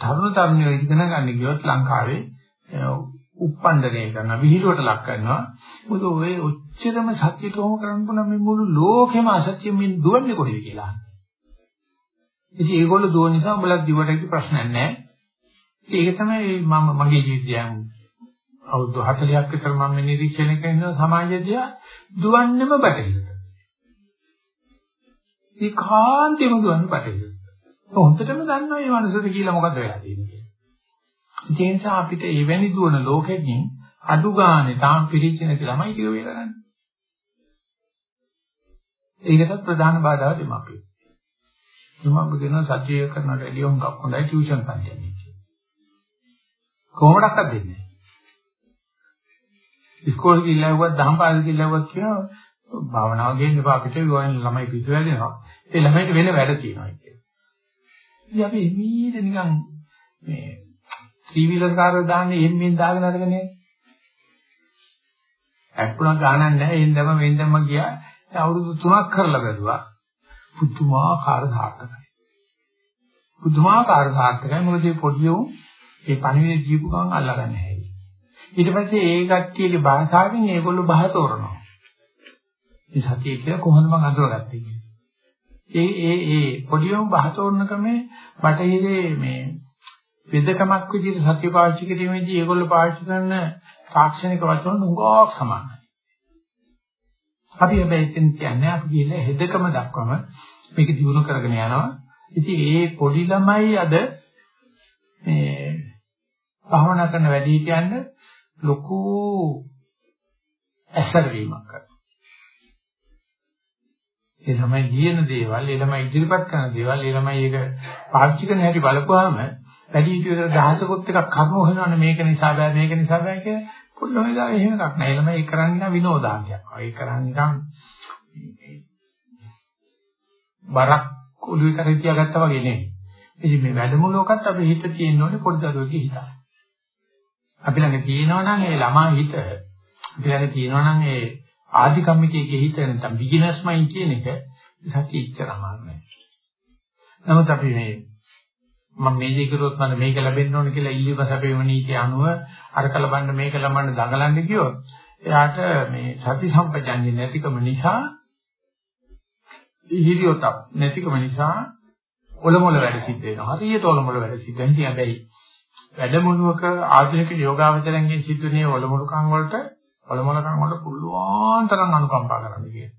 තරුණ තරුණියෝ ඉගෙන ගන්න ගියොත් ලංකාවේ උප්පණ්ඩණය කරනවා විහිළුවට ලක් කරනවා මොකද ඔය ඔච්චරම සත්‍යයට ඕම කරන්න පුළුවන් මේ මුළු ලෝකෙම අසත්‍ය මින් දුවන්නේ කොහෙද කියලා. ඉතින් ඒගොල්ලෝ දුවන නිසා උඹලා දිවට ප්‍රශ්නයක් නැහැ. ඒක තමයි මම මගේ ජීවිතයන් අවුරුදු 40ක් විතර මම නිරීක්ෂණය කරන සමාජයේදී දුවන්නෙම බටහිරට. ඒකාන්තෙම දුවන්නේ බටහිරට. හොඳටම දන්නවා මේ මනසට කියලා මොකද වෙලා තියෙන්නේ කියලා. ඒ නිසා අපිට එවැනි දුවන ලෝකෙකින් අඩු ගානේ තාම පිළිච්ච නැති ළමයි කියලා වේලා ගන්න. ඒකටත් ප්‍රධාන බාධා දෙමු අපි. මම කියනවා සත්‍යය කරනට එළිය හොඟක් හොඳයි ටියුෂන් පන්තියක්. කොහොමඩක්වත් දෙන්නේ නැහැ. ඉස්කෝලේ ගිහිල්ලාවත් දහම් පාසල් ගිහිල්ලාවත් කියනවා භාවනාව ගේන්න එපා අපිට ගෝයන් ළමයි පිටු වැඩෙනවා. ඒ ළමයිට වෙන වැඩ තියෙනවා කියන්නේ. ඉතින් අපි එමීට නිකන් මේ ත්‍රිවිලර් කාර්ය දාන්නේ එම්මින් දාගෙන අරගෙන ඇප්පුණක් ගානක් නැහැ. එන්නම වෙන්නම ගියා. අවුරුදු 3ක් කරලා බැලුවා. පුදුමාකාර සාර්ථකයි. පුදුමාකාර සාර්ථකයි. මොකද මේ පොඩියෝ ඒ පණිවිඩ ජීපු ගමන් අල්ලගන්න හැටි. ඊට පස්සේ ඒ කට්ටියගේ භාෂාවෙන් ඒගොල්ලෝ බහ තෝරනවා. මේ සතිය කියලා කොහොමද මම අඳුරගත්තේ කියන්නේ. ඒ ඒ ඒ පොඩියෝ බහ තෝරන ක්‍රමේ බටහිරේ මේ වෙදකමක් විදිහට සතිය පාවිච්චි කිරීමේදී ඒගොල්ලෝ පාවිච්චි කරන තාක්ෂණික වචන උගාවක් සමානයි. අපි හැබැයි එතන කියන්නේ අපි ගිහලා හෙදකම දක්වම මේක දිනු කරගෙන යනවා. ඉතින් ඒ පොඩි ළමයි අද මේ භවනා කරන වැඩි කියන්නේ ලොකු ඇසරවීමක් කරනවා. ඒ ළමයි කියන දේවල්, ඒ ළමයි ඉදිරිපත් කරන දේවල්, ඒ ළමයි ඒක පාවිච්චි කරන හැටි බලපුවාම වැඩි හිටියෝ දහසකොත් එකක් කර්ම හොයනවනේ මේක නිසා බෑ මේක නිසා බෑ කියලා පොඩ්ඩ ඔය ගාව එහෙම එකක් නෑ. ළමයි ඒක කරන්නේ විනෝදාංගයක්. ඒ කරන්නේ නිකන් බරක් ඔළුවේ කරේ තියාගත්තා වගේ නෙමෙයි. ඉතින් මේ වැඩමුළුවකත් අපි හිත තියෙන්න ඕනේ පොඩි දරුවෙකුගේ හිත. අපි ළඟ තියෙනවා නම් ඒ ළමා හිත අපි ළඟ තියෙනවා නම් ඒ ආධිකම්මිකයේ හිත නැත්නම් බිග්ිනර්ස් මයින්ඩ් කියන එක සත්‍ය ඉච්චර අමාරු නෑ. නමුත් අපි මේ මම මේ දේ කරුවොත් මම මේක ලැබෙන්න ඕන කියලා ඉල්ලීම සැපේම නීතිය අනුව අරක ලබන්න මේක ලබන්න දඟලන්න ගියොත් එයාට මේ සති සම්පජන්‍ය නැතිකම නිසා ඉහිරියොත නැතිකම නිසා ඔලොමොල වැඩ සිද්ධ වෙනවා. හරියට ඔලොමොල වැඩ සිද්ධ වෙනවා. ඉතින් හැබැයි වැඩමුළුවක ආධුනික යෝගාවචරයෙන් සිදුනේ ඔලොමොල කම් වලට ඔලොමොල කම් වලට පුළුවන් තරම් අනුකම්පා කරන්න කියන.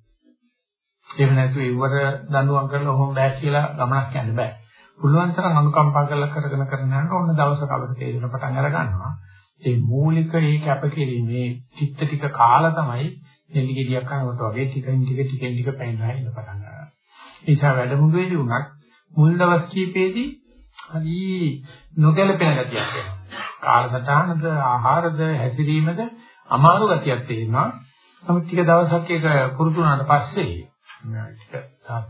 එහෙම නැතු ඒවර දඬුවම් කරලා ඔහොම බෑ කියලා ගමනක් යන්න බෑ. පුළුවන් තරම් අනුකම්පා කරලා කරගෙන කරගෙන යනකොට ඔන්න දවසක අපිට තේරෙන පටන් අර ගන්නවා. ඒ මූලික ඒ කැපකිරීමේ චිත්ත ටික කාලා තමයි නෙල්ලි ගෙඩියක් කනකොට වගේ ටිකෙන් ටික ටිකෙන් ටික පැනලා එන්න පටන් ගන්නවා. ඒ නිසා වැඩමුළුවේදී උනත් මුල් දවස් කීපෙදී හරි නොගැලපෙන ගතියක් එනවා. කාලසටහනද ආහාරද හැසිරීමද අමාරු ගතියක් තේරෙනවා. නමුත් ටික දවසක් ඒක පුරුදු වුණාට පස්සේ ටික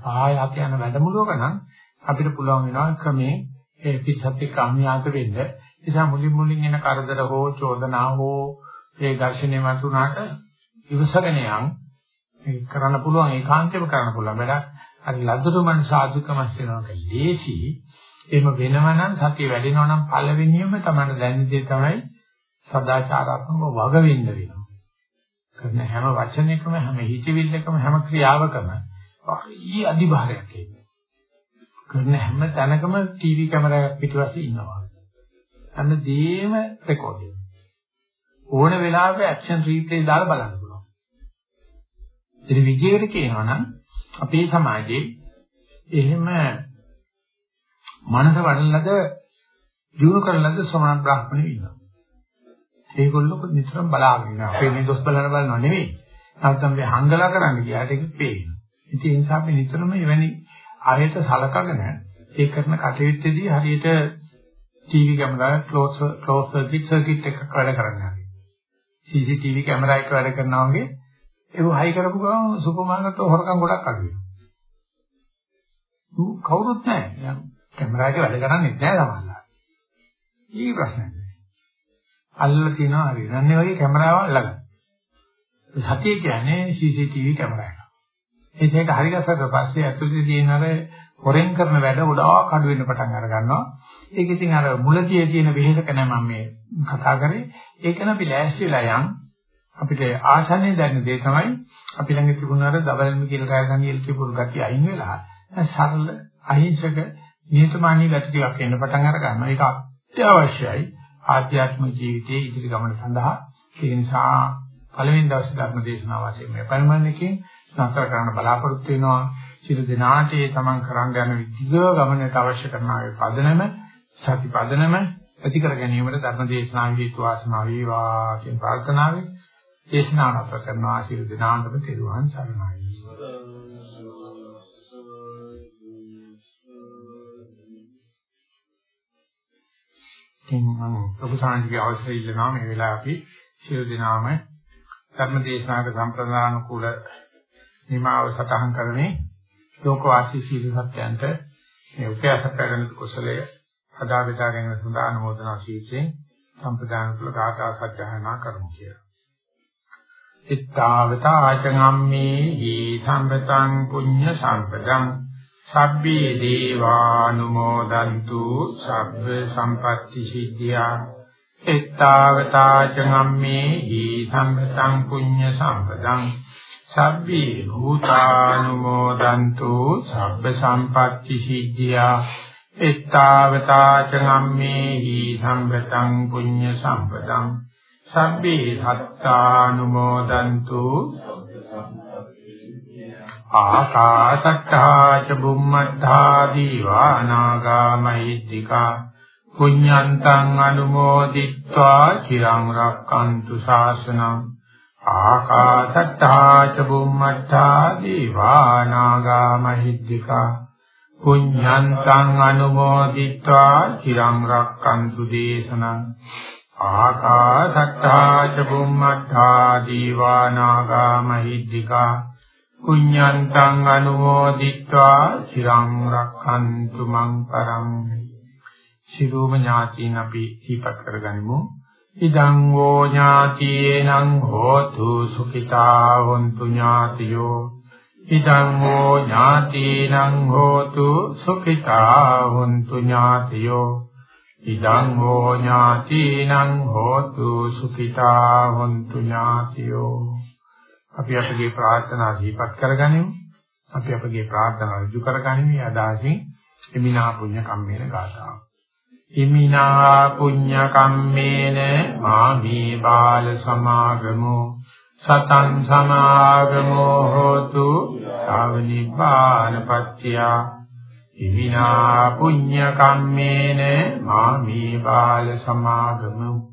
පායත් යන වැඩමුළුවක නම් අපිට පුළුවන් වෙනවා ක්‍රමේ ඒ පිටසත් එක්ක අන්‍යාත වෙන්න. ඒ නිසා මුලින් මුලින් එන කරදර හෝ චෝදනා හෝ ඒ දර්ශනය වතුනාට ඉවසගෙන යන් මේ කරන්න පුළුවන් ඒකාන්තයෙන් කරන්න පුළුවන් වැඩක්. අර ලද්දරු මන සාධුකමස් වෙනවා ලේසි. එහෙම වෙනව නම් සතිය වැඩෙනවා නම් පළවෙනියම තමයි දැනෙන දේ තමයි සදාචාරාත්මකව වග වෙන්න වෙනවා. කරන හැම වචනයකම හැම හිතවිල්ලකම හැම ක්‍රියාවකම ඊ අදිභාරයක් එන්නේ. කරන හැම තැනකම ටීවී කැමරාවක් පිටුපස්සේ ඉන්නවා. අන්න දේම රෙකෝඩ් ඕන වෙලාවක ඇක්ෂන් රීප්ලේ දාලා බලන්න පුළුවන්. ඉතින් විජේට කියනවා නම් අපේ සමාජයේ එහෙම මනස වඩලද දිනු කරලද සමාන බ්‍රාහ්මණයෝ ඉන්නවා. ඒගොල්ලෝ නිතරම බලාගෙන ඉන්නවා. අපේ මේ දොස් බලන බලනව නෙවෙයි. නැත්නම් මේ හංගලා කරන්න ගියාට ඒක පේනවා. ඉතින් ඒ නිසා අපි නිතරම එවැනි ආයෙත් සලකගෙන ඒ කරන කටයුත්තේදී හරියට ටීවී කැමරාව ක්ලෝස් ක්ලෝස් සර්කිට් සර්කිට් එකක් වැඩ කරනවා. CCTV කැමරා එක වැඩ කරනවා වගේ ඒක හයි කරපු ගමන් සුපර් මාකට් වල හොරකම් ගොඩක් අඩු වෙනවා. කවුරුත් නැහැ. කැමරා එක වැඩ කරන්නේ නැහැ සමහරවිට. ඊ ප්‍රශ්නයක් නෑ. අල්ලලා තියනවා හරි. නන්නේ වගේ කැමරාව අල්ලගන්න. සතිය කියන්නේ CCTV කැමරා එක. ඒක හරි ගස්සට පස්සේ ඇතුළේ තියෙන අර හොරෙන් කරන වැඩ ගොඩාක් අඩු වෙන්න පටන් අර ගන්නවා. ඒක ඉතින් අර මුලදී තියෙන වෙහෙසක නෑ මම මේ කතා කරේ. ඒක නම් අපි ලෑස්තිලා යන් අපිට ආසන්නේ දැනෙන දේ තමයි අපි ළඟ තිබුණ අර දවල්ම කියලා කායගන්නේ එල්කේ ගතිය අයින් වෙලා සරල අහිංසක නිහතමානී ගති ටිකක් එන්න පටන් අර ගන්නවා. ඒක අත්‍යවශ්‍යයි ආධ්‍යාත්මික ජීවිතයේ ඉදිරි ගමන සඳහා. ඒ නිසා පළවෙනි දවසේ ධර්ම දේශනාව වශයෙන් මේ පරිමණයකින් සංස්කාර කරන්න බලාපොරොත්තු වෙනවා සියලු දෙනාට ඒ තමන් කරන්න යන විදිහ ගමනට අවශ්‍ය කරන ආයේ පදනම සති පදනම ඇති කර ගැනීමට ධර්ම දේශනාවේ හේතු වාසනා වේවා කියන ප්‍රාර්ථනාවෙන් දේශනාව නතර කරනවා සියලු දෙනාටම තෙරුවන් සරණයි ඉතින් මම ඔබ සාන්තිගේ අවශ්‍ය ඉල්ලනවා මේ වෙලාව අපි සියලු දෙනාම ධර්ම දේශනාවට සම්ප්‍රදාන කුල නිමාව සටහන් කරන්නේ ලෝකවාසී සීල සත්‍යයන්ට මේ උපයාස කරගෙන කුසලය අදා බෙදා ගැනීම සඳහා අනුමೋದනා ශීර්ෂයෙන් සම්ප්‍රදාන කුල ගාථා සත්‍යයනා කරමු කියලා. ittavataචංගම්මේ हि සම්පතං පුඤ්ඤ සම්පදං සබ්බේ දේවානුමෝදන්තු සබ්බ සම්පatti සිද්ධියා. ittavataචංගම්මේ हि සම්පතං පුඤ්ඤ සම්පදං. සබ්බේ භූතානුමෝදන්තු සබ්බ සම්පatti සිද්ධියා. ittavataචංගම්මේ हि සම්පතං පුඤ්ඤ සම්පදං. සබ්බේ සත්තානුමෝදන්තු ආකාශත්තා ච බුම්මත්තා දීවානාගාමයිද්దికා පුඤ්ඤන්තං අනුමෝදිත්වා චිරං රක්칸තු ශාසනං ආකාශත්තා ච බුම්මත්තා දීවානාගාමයිද්దికා පුඤ්ඤන්තං අනුමෝදිත්වා චිරං රක්칸තු දේශනං ආකාශත්තා ච බුම්මත්තා දීවානාගාමයිද්దికා පුඤ්ඤන්තං අනුමෝදිත්වා চিරං රක්ඛන්තු මං පරං සිරුම ඥාතින් අපි දීපත් කරගනිමු. ඉදං වූ ඥාතියේනං හෝතු සුඛිතා වന്തു ඥාතියෝ. ඉදං වූ ඥාතිනං හෝතු සුඛිතා වന്തു ඥාතියෝ. ඉදං වූ ඥාතිනං හෝතු සුඛිතා වന്തു ඥාතියෝ. අපි අපගේ ප්‍රාර්ථනා සිහිපත් කරගනිමු. අපි අපගේ ප්‍රාර්ථනා ඍජු කරගනිමු. අදාසින් එමිනා පුඤ්ඤ කම්මේන ගාථා ඉමිනා පුඤ්ඤ කම්මේන මාමේ බාල සමාගමෝ සතං සමාගමෝ හෝතු ශාවනිපානපත්ත්‍යා ඉමිනා පුඤ්ඤ කම්මේන මාමේ බාල සමාගමු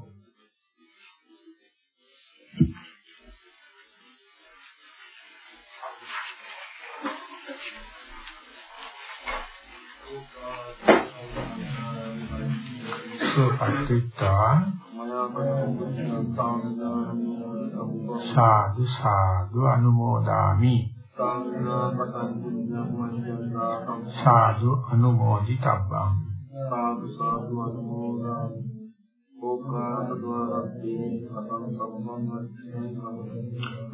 සුපත්තිතා සාදු සාදු අනුමෝදාමි. සාදු අනුමෝදිතබ්බං. සාදු සාදු අනුමෝදාමි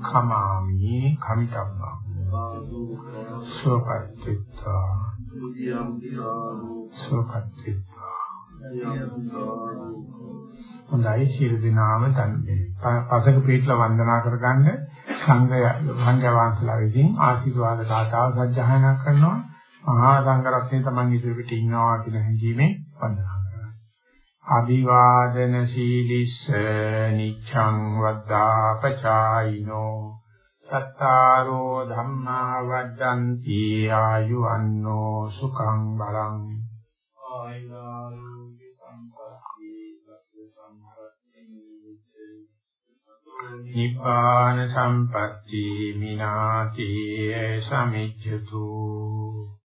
කමාමි කමිතබ්බං සුපත්තිතා සුපත්තිතා හොඳයි සියලු දෙනාම දැන්නේ. පසක පිටලා වන්දනා කරගන්න සංඝය සංඝ වහන්සේලා විසින් ආශිර්වාද දාතාව සජ්ජහායනා කරනවා. මහා සංඝ රත්නය තමන් ඉදිරියට ඉන්නවා කියන හැඟීමෙන් වන්දනා කරනවා. අභිවාදන සීලිස්ස නිච්ඡං වද්දාපචායිනෝ සත්තාරෝ ධම්මා වද්දන්ති ආයුවන්නෝ සුඛං බලං ආයුනාරෝ නිපාන සම්පatti මිනාති සමිච්ඡතු।